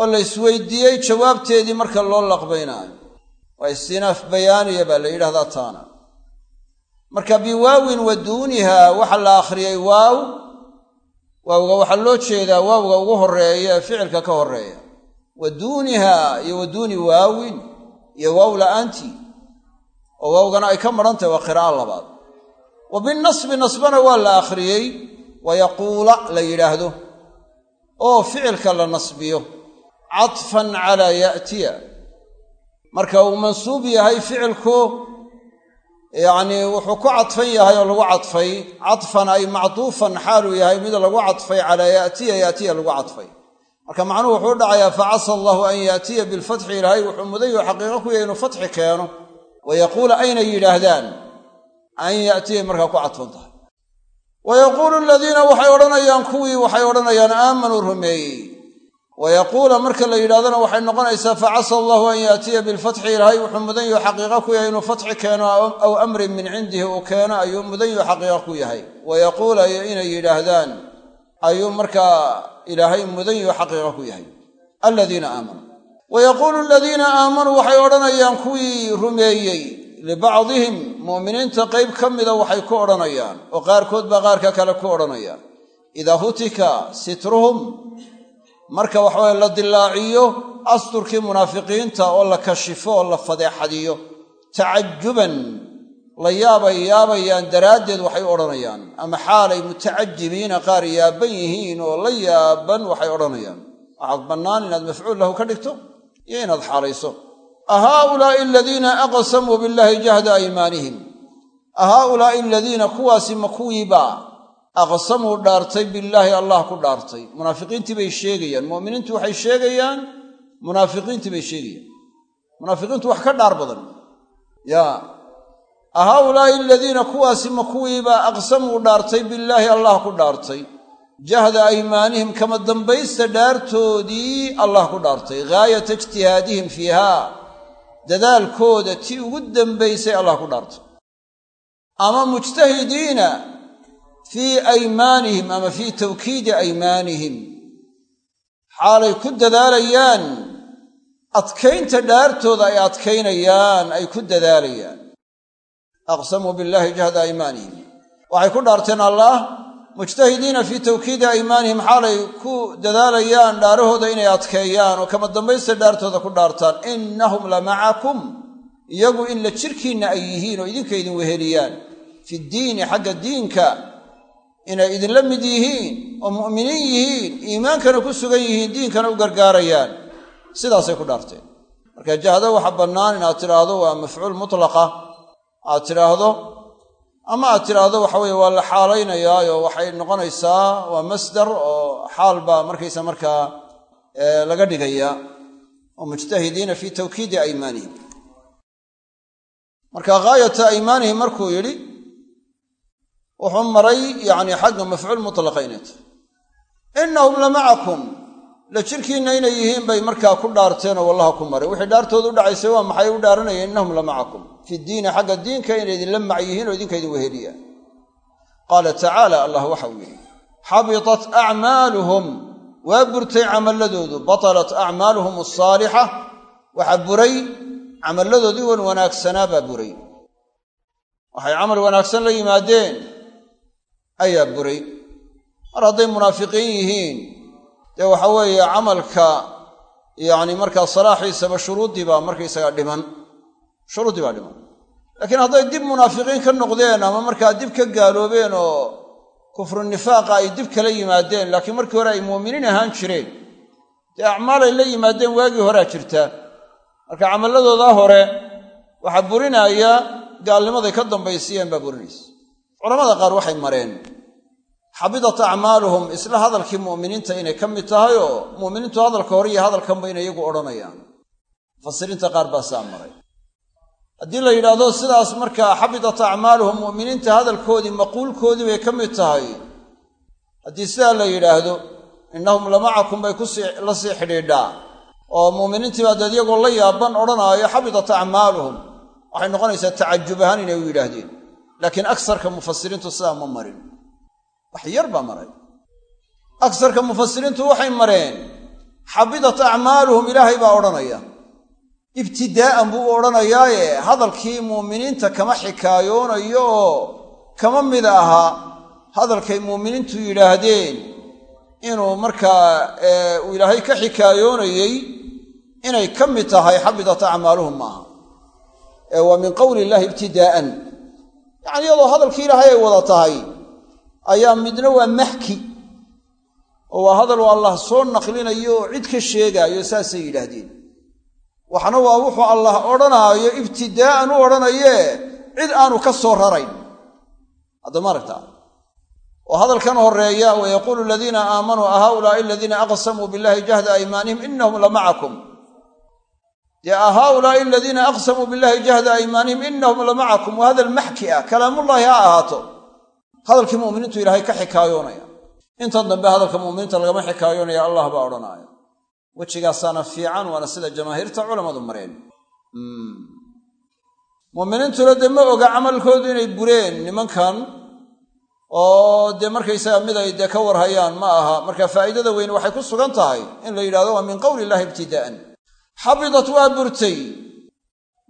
oo la isweydiiyey jawaabteedii marka loo laqbaynaayo. Waa isti'naaf bayaaniya baa la yidhahdaa taana. Marka biwaawin wa duuniha waxaa la akhriyey waaw. Waawga waxaa loo jeedaa waawga ugu horreeya ee ficilka ka horreeya. Wa duuniha iyo wa duuni waawin iyo waaw la'aantii oo waawgana ay ka madhan waa qira'a labaad. Wa binnasbi nasbana waa la akhriyey wa yaquula la yidhaahdo oo ficilka la nasbiyo. Cadfan calaa ya'tiya. Marka uu mansuub yahay ficilku yacnii wuxuu ku cadfan yahay oo lagu cadfay. Cadfan ay macduufan xaaluu yahay mid lagu cadfay calaa ya'tiya ya'tiya lagu cadfay. Marka macnuhu wuxuu dhacayaa facasa allahu an yaatiya bilfatxi ilaahay wuxuu mudayo xaqiiqo ku yahay inuu fatxi keeno wa yaquula aynay yidhaahdaan an ya'tiyay markaa ku cadfan tahay wa yaquulu aladiina waxay odhanayaan kuwii waxay odhanayaan aamanuu rumeeyey wa yaquula marka la yidhahdana waxay noqonaysaa facasa allahu an yaatiya bilfatxi ilaahay wuxuu mudan yaho xaqiiqo ku yahay inuu fatxi keeno aw amrin min cindihi uu keeno ayuu mudan yaho xaqiiqo ku yahay wa yaquula iyo inay yidhaahdaan ayuu markaa ilaahay mudan yaho xaqiiqo ku yahay aladiina aamanuu wa yaquulu aladiina aamanuu waxay odhanayaan kuwii rumeeyey libacdihim mu'miniinta qayb ka mida waxay ku odhanayaan oo qaarkood baa qaarka kale ku odhanayaan idaa hutika sitruhum marka waxaweye la dilaaciyo asturkii munaafiqiinta oo la kashifo oo la fadeexadiyo tacajuban la yaabay yaabayaan daraaddeed waxay odhanayaan ama xaalay mutacajibiina qaar yaaban yihiin oo la yaaban waxay odhanayaan waxaad bannaan inaad mafcuul lahu ka dhigto inaad xaalayso a haaulaa'i aladiina aqsamuu billaahi jahda aymaanihim. A haaulaa'i aladiina kuwaasi ma kuwiibaa aqsamuu dhaartay billaahi allah ku dhaartay. Munaafiqiintii bay sheegayaan mu'miniintu waxay sheegayaan munaafiqiintii bay sheegayaan. Munaafiqiintu wax ka dhaar badan. Yaa a haaulaa'i aladiina kuwaasi ma kuwiibaa aqsamuu dhaartay billaahi allah ku dhaartay jahda aymaanihim kama dambaysta dhaartoodii allah ku dhaartay gaayata ijtihaadihim fiiha dadaalkooda tii ugu dambaysay allah ku dhaarto ama mujtahidiina fii aymaanihim ama fii tawkiidi aymaanihim xaalay ku dadaalayaan adkaynta dhaartooda ay adkaynayaan ay ku dadaalayaan aqsamuu billaahi jahda aymaanihim waxay ku dhaarteen allah mujtahidiina fii tawkiidi aymaanihim xaalay ku dadaalayaan dhaarahooda inay adkeeyaan oo kama dambaysta dhaartooda ku dhaartaan. Innahum la macakum iyagu in la jirkiinna ay yihiin oo idinka idin weheliyaan. Fi ddiini xagga diinka inay idinla mid yihiin oo mu'miniin yihiin iimaankana ku sugan yihiin diinkana u gargaarayaan. Sidaasay ku dhaarteen. Marka jahdo waxa bannaan inaad tidhaahdo waa mafcuul mutlaqa. Aad tidhaahdo ama aad tidhaahdo waxa weye waa la xaalaynayaayoo waxay noqonaysaa waa masdar oo xaal baa markaysa markaa laga dhigayaa oo mujtahidiina fii tawkiidi aymaanihim. Marka ghaayata aymaanihim markuu yidhi wuxuu maray yacni xagga mafcuul mutlaqa inay tahay innahum la macakum la jirkiinna inay yihiin bay markaa ku dhaarteenoo wallaha ku maray. Wixii dhaartooda u dhacaysay waa maxay? U dhaaranayeen innahum la macakum. Fi diini xagga diinka inay idinla mac yihiin oo idinka idin weheliyaan qaala tacaala allah waxau yidhi xabitat acmaaluhum waa burtay camalladoodu. Batalat acmaaluhum asaalixa waxaa buray camalladoodii wan wanaagsanaa baa buray. Waxay camal wanaagsan la yimaadeen ayaa buray. Mar hadday munaafiqiin yihiin dee waxa weeye camalka yacni markaa salaaxiisaba shuruuddii baa markaysaga dhiman. Shuruuddii baa dhiman. Laakiin hadday dib munaafiqiin ka noqdeen ama markaa dib ka gaaloobeen oo kufru nifaaqa ay dib kala yimaadeen laakiin markii hore ay muuminiin ahaan jireen dee acmaalay la yimaadeen waagii horea jirtaa. Marka camalladoodaa hore waxaa burinaya gaalnimaday ka dambaysiyeen baa burinaysa. Culamada qaar waxay mareen xabidat acmaaluhum isla hadalkii mu'miniinta inay ka mid tahay oo mu'miniintu hadalka hore iyo hadalkanba inay iyagu odhanayaan. Mufasiriinta qaar baa saa maray. Haddii la yidhaahdo sidaas markaa xabidat acmaaluhum mu'miniinta hadalkoodii maquulkoodii bay ka mid tahay. Haddii sidaa la yidhaahdo innahum lamacakum bay la sii xidhiidhaa. Oo mu'miniintii baa deed iyagoo la yaaban odhanaayo xabidat acmaaluhum. Waxay noqonaysaa tacajub ahaan inay u yidhaahdeen. Laakiin agsarka mufasiriintu sidaa ma marin wax yar baa maray. Agsarka mufasiriintu waxay mareen xabidat acmaaluhum ilaahay baa odhanaya. Ibtidaa'an buu u odhanayaaye hadalkii muuminiinta kama xikaayoonayo oo kama mid ahaa hadalkay muuminiintu yidhaahdeen inuu markaa uu ilaahay ka xikaayoonayey inay ka mid tahay xabidat acmaaluhum maaha. Waa min qowli illaahi ibtidaa'an yacni iyadoo hadalkii ilaahay ay wada tahay ayaa midna waa maxki oo waa hadal uu allah soo naqlinayo oo cid ka sheegaayo saasay yidhaahdeen. Waxna waa wuxuu allah odhanaayo ibtidaa'an u odhanayee cid aanu ka soo rarayn. Haddama aragtaa? Oo hadalkan horreeya wa yaquulu aladiina aamanuu a haulaai aladiina aqsamuu billahi jahda aymaanihim inahum la macakum. Dee a haulaai aladiina aqsamuu billahi jahda aymaanihim inahum la macakum. Waa hadal maxki ah kalaamullaahi ha ahaato hadalkii mu'miniintu ilaahay ka xikaayoonaya. Intan dambe hadalka mu'miniinta lagama xikaayoonaya allah baa odhanaaya wejigaasaana fiican waana sida jamaahiirta culammadu mareen. Mu'miniintuna dee ma oga camalkoodu inay bureen nimankan oo dee markaysaga mid ay dee ka warhayaan ma aha. Marka faa'iidada weyn waxay ku sugan tahay in la yidhahdo waa min qowli illahi ibtidaa'an xabidat waa burtay.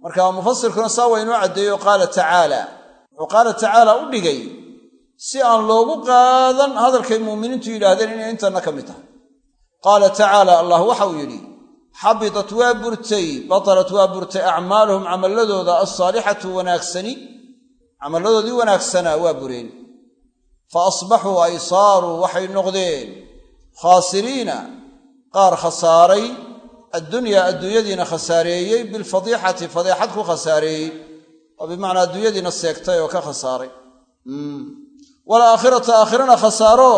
Marka mufasirkuna saa waa inoo caddeeyo qaala tacaala wuxuu qaala tacaala u dhigay si aan loogu qaadan hadalkay muuminiintu yidhaahdeen inay intanna ka mid tahay. Qaala tacaala allah waxau yidhi xabitat waa burtay batalat waa burtay acmaaluhum camalladooda alsaalixatu wanaagsani camalladoodii wanaagsanaa waa bureen. Fa asbaxuu ay saaruu waxay noqdeen khaasiriina qaar khasaaray addunyaa adduunyadiina khasaareeyey bilfadiixati fadeexad ku khasaareeyey oo bimacnaa adduunyadiina seegtay oo ka khasaaray walaakhirata aakhirana khasaaro.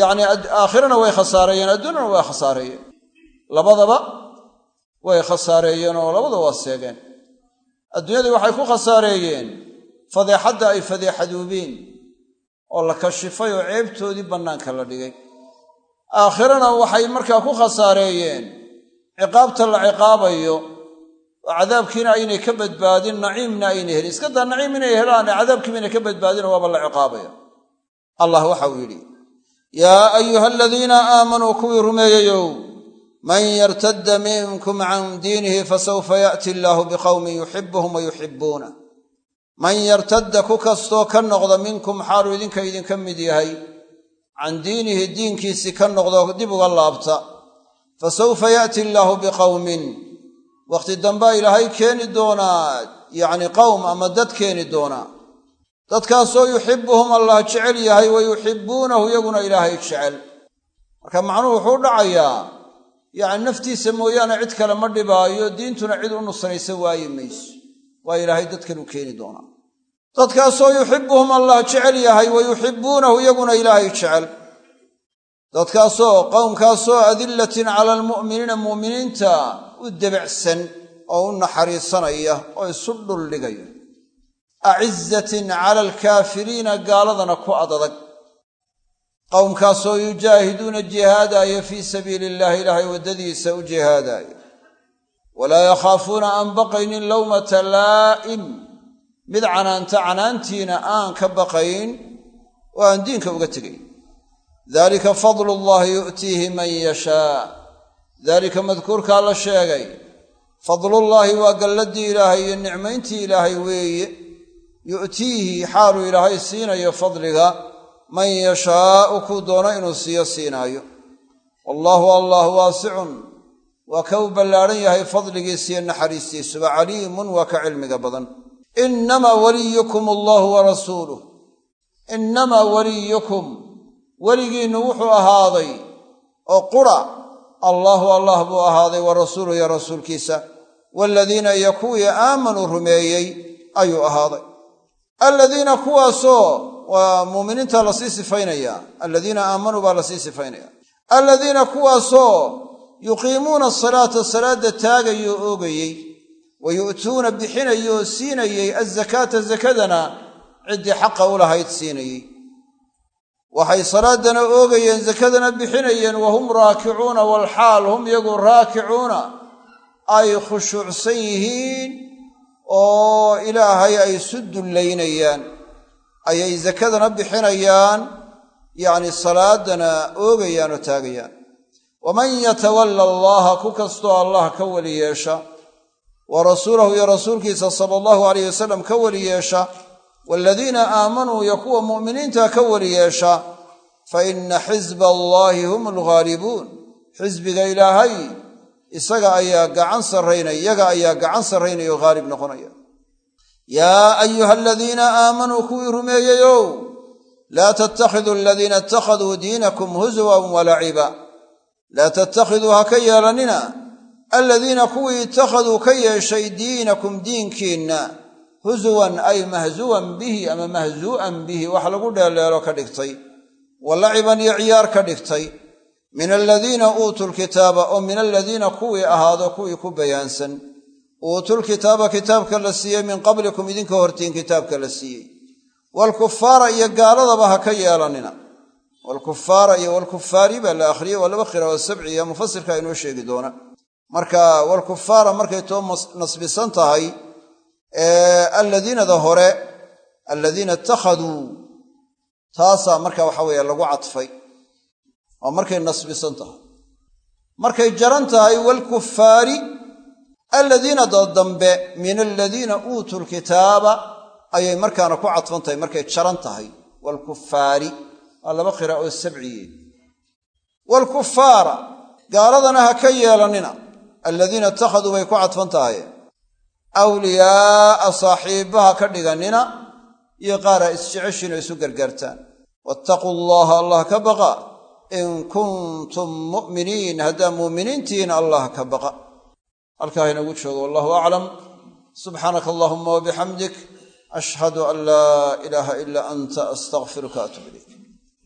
Yacni aakhirana way khasaareeyeen adduunyana way khasaareeyeen labadaba way khasaareeyeen oo labada waa seegeen. Adduunyadii waxay ku khasaareeyeen fadeexadda ay fadeexaduubeen oo la kashifay oo ceebtoodii bannaanka la dhigay. Aakhirana waxay markaa ku khasaareeyeen ciqaabta la ciqaabayo oo cadaabkiina aynay ka badbaadin naciimna aynay helin. Iska daa naciim inay helaan cadaabkiiba inay ka badbaadin waaba la ciqaabaya allah waxa uu yidhi yaa ayuha aladiina aamanuu kuwii rumeeyeyow man yartadda minkum can diinihi fasawfa ya'ti illaahu biqowmin yuxibuhum wa yuxibuuna man yartadda ku kastoo ka noqda minkum xaaluu idinka idinka mid yahay can diinihi diinkiisii ka noqdo dib uga laabta. Fa sawfa ya'ti illaahu biqowmin wakhti dambaa ilaahay keeni doonaa yacni qowm ama dad keeni doonaa dadkaasoo yuxibuhum allah jecel yahay wa yuxibuunahu iyaguna ilaahay jecel. Marka macnuhu wuxuu dhacayaa yacni naftiisa mooyaane cid kale ma dhibaayo diintuna cid u nusraysa waayi mayso. Waa ilaahay dadkan u keeni doonaa dadkaasoo yuxibuhum allah jecel yahay wa yuxibuunahu iyaguna ilaahay jecel. Dadkaasoo qowmkaasoo adillatin cala almu'miniina mu'miniinta u debecsan oo u naxariisanaya oo isu dhuldhigaya acizatin cala alkaafiriina gaaladana ku adadag qowmkaasoo yujaahiduuna jihaadaaya fii sabiili illahi ilaahay waddadiisa u jihaadaaya walaa yakhaafuuna aan baqaynin lowmata laa'im mid canaanta canaantiina aan ka baqayn oo aan diinka uga tegayn. Dalika fadlu llahi yu'tiihi man yashaa. Daalika madkuurkaa la sheegay. Fadlullaahi waa galladdii ilaahay iyo nicmayntii ilaahay weeye yu'tiihi xaaluu ilaahay siinayo fadliga man yashaau kuu doono inuu siiyo siinaayo. Wallaahu allah waasicun waa ka u ballaadhan yahay fadligiisiyo naxariistiisuba caliimun waa ka cilmiga badan. Innamaa waliyukum allahu wa rasuuluh. Innamaa waliyukum weligiinnu wuxuu ahaaday oo qura allaahu allah buu ahaaday wa rasuuluhu iyo rasuulkiisa. Waaladiina iyo kuwii aamanuu rumeeyey ayuu ahaaday aladiina kuwaasoo waa muuminiinta la sii sifaynaya. Aladiina aamanuu baa la sii sifaynaya. Aladiina kuwaasoo yuqiimuuna asalaata salaadda taagayoo oogayey. Wa yu'tuuna bixinayoo siinayey azakaata zakadana ciddii xaqa u lahayd siinayey. Waxay salaaddana oogayeen zakadana bixinayeen wahum raakicuuna walxaal hum iyagu raakicuuna. Ay khushuucsan yihiin oo ilaahay ay isu dullaynayaan ayay zakadana bixinayaan yacni salaadana oogayaan oo taagayaan. Waman yatawalla allaha ku kastoo allah ka weli yeesha wa rasuulahu iyo rasuulkiisa sala allahu alayh wasalam ka weli yeesha waaladiina aamanuu iyo kuwa mu'miniinta ka weli yeesha fa inna xisba allaahi hum alghaalibuun xisbiga ilaahay isaga ayaa gacan sarraynaya iyaga ayaa gacan sarraynaya oo haalib noqonaya. Yaa ayuha aladiina aamanuu kuwii rumeeyeyow laa tattakhiduu aladiina ittakhaduu diinakum huswan walaciba laa tattakhiduu ha ka yeelannina aladiina kuwii ittakhaduu ka yeeshay diinakum diinkiinna huswan ay mahsuwan bihi ama mahsuu'an bihi wax lagu dheeleelo ka dhigtay wa laciban iyo ciyaar ka dhigtay min aladiina uutuu lkitaaba oo min aladiina kuwii ahaado kuwii ku bayaansan. Uutulkitaaba kitaabka la siiyey min qablikum idinka hortiin kitaabka la siiyey. Waalkufaara iyo gaaladaba ha ka yeelannina waalkufaara iyo waalkufaari baa la akhriyey waa laba qiraa'o sabciya mufasirka inoo sheegi doona. Marka waalkufaara markay too nasbisan tahay alladiinada hore alladiina ittakhaduu taasaa marka waxa weeye lagu cadfay waa markay nasbisan tahay. Markay jaran tahay waalkufaari alladiina doo dambe min aladiina uutuu lkitaaba ayay markaana ku cadfan tahay markay jaran tahay. Waalkufaari waa laba qira oo sabciye waalkufaara gaaladana ha ka yeelannina aladiina ittakhaduu bay ku cadfan tahay. Awliyaa'a saaxiibbaha ka dhigannina iyo qaara isjeceshiinoo isu gargaartaan. Wattaquu allaha allah ka baqa in kuntum mu'miniin haddaa muuminiintihiin allah ka baqa halkaa inagu joogo wallahu aclam subxaanaka allahuma wabixamdik ashhadu an laa ilaaha ilaa anta astaqfiruka atub ilayk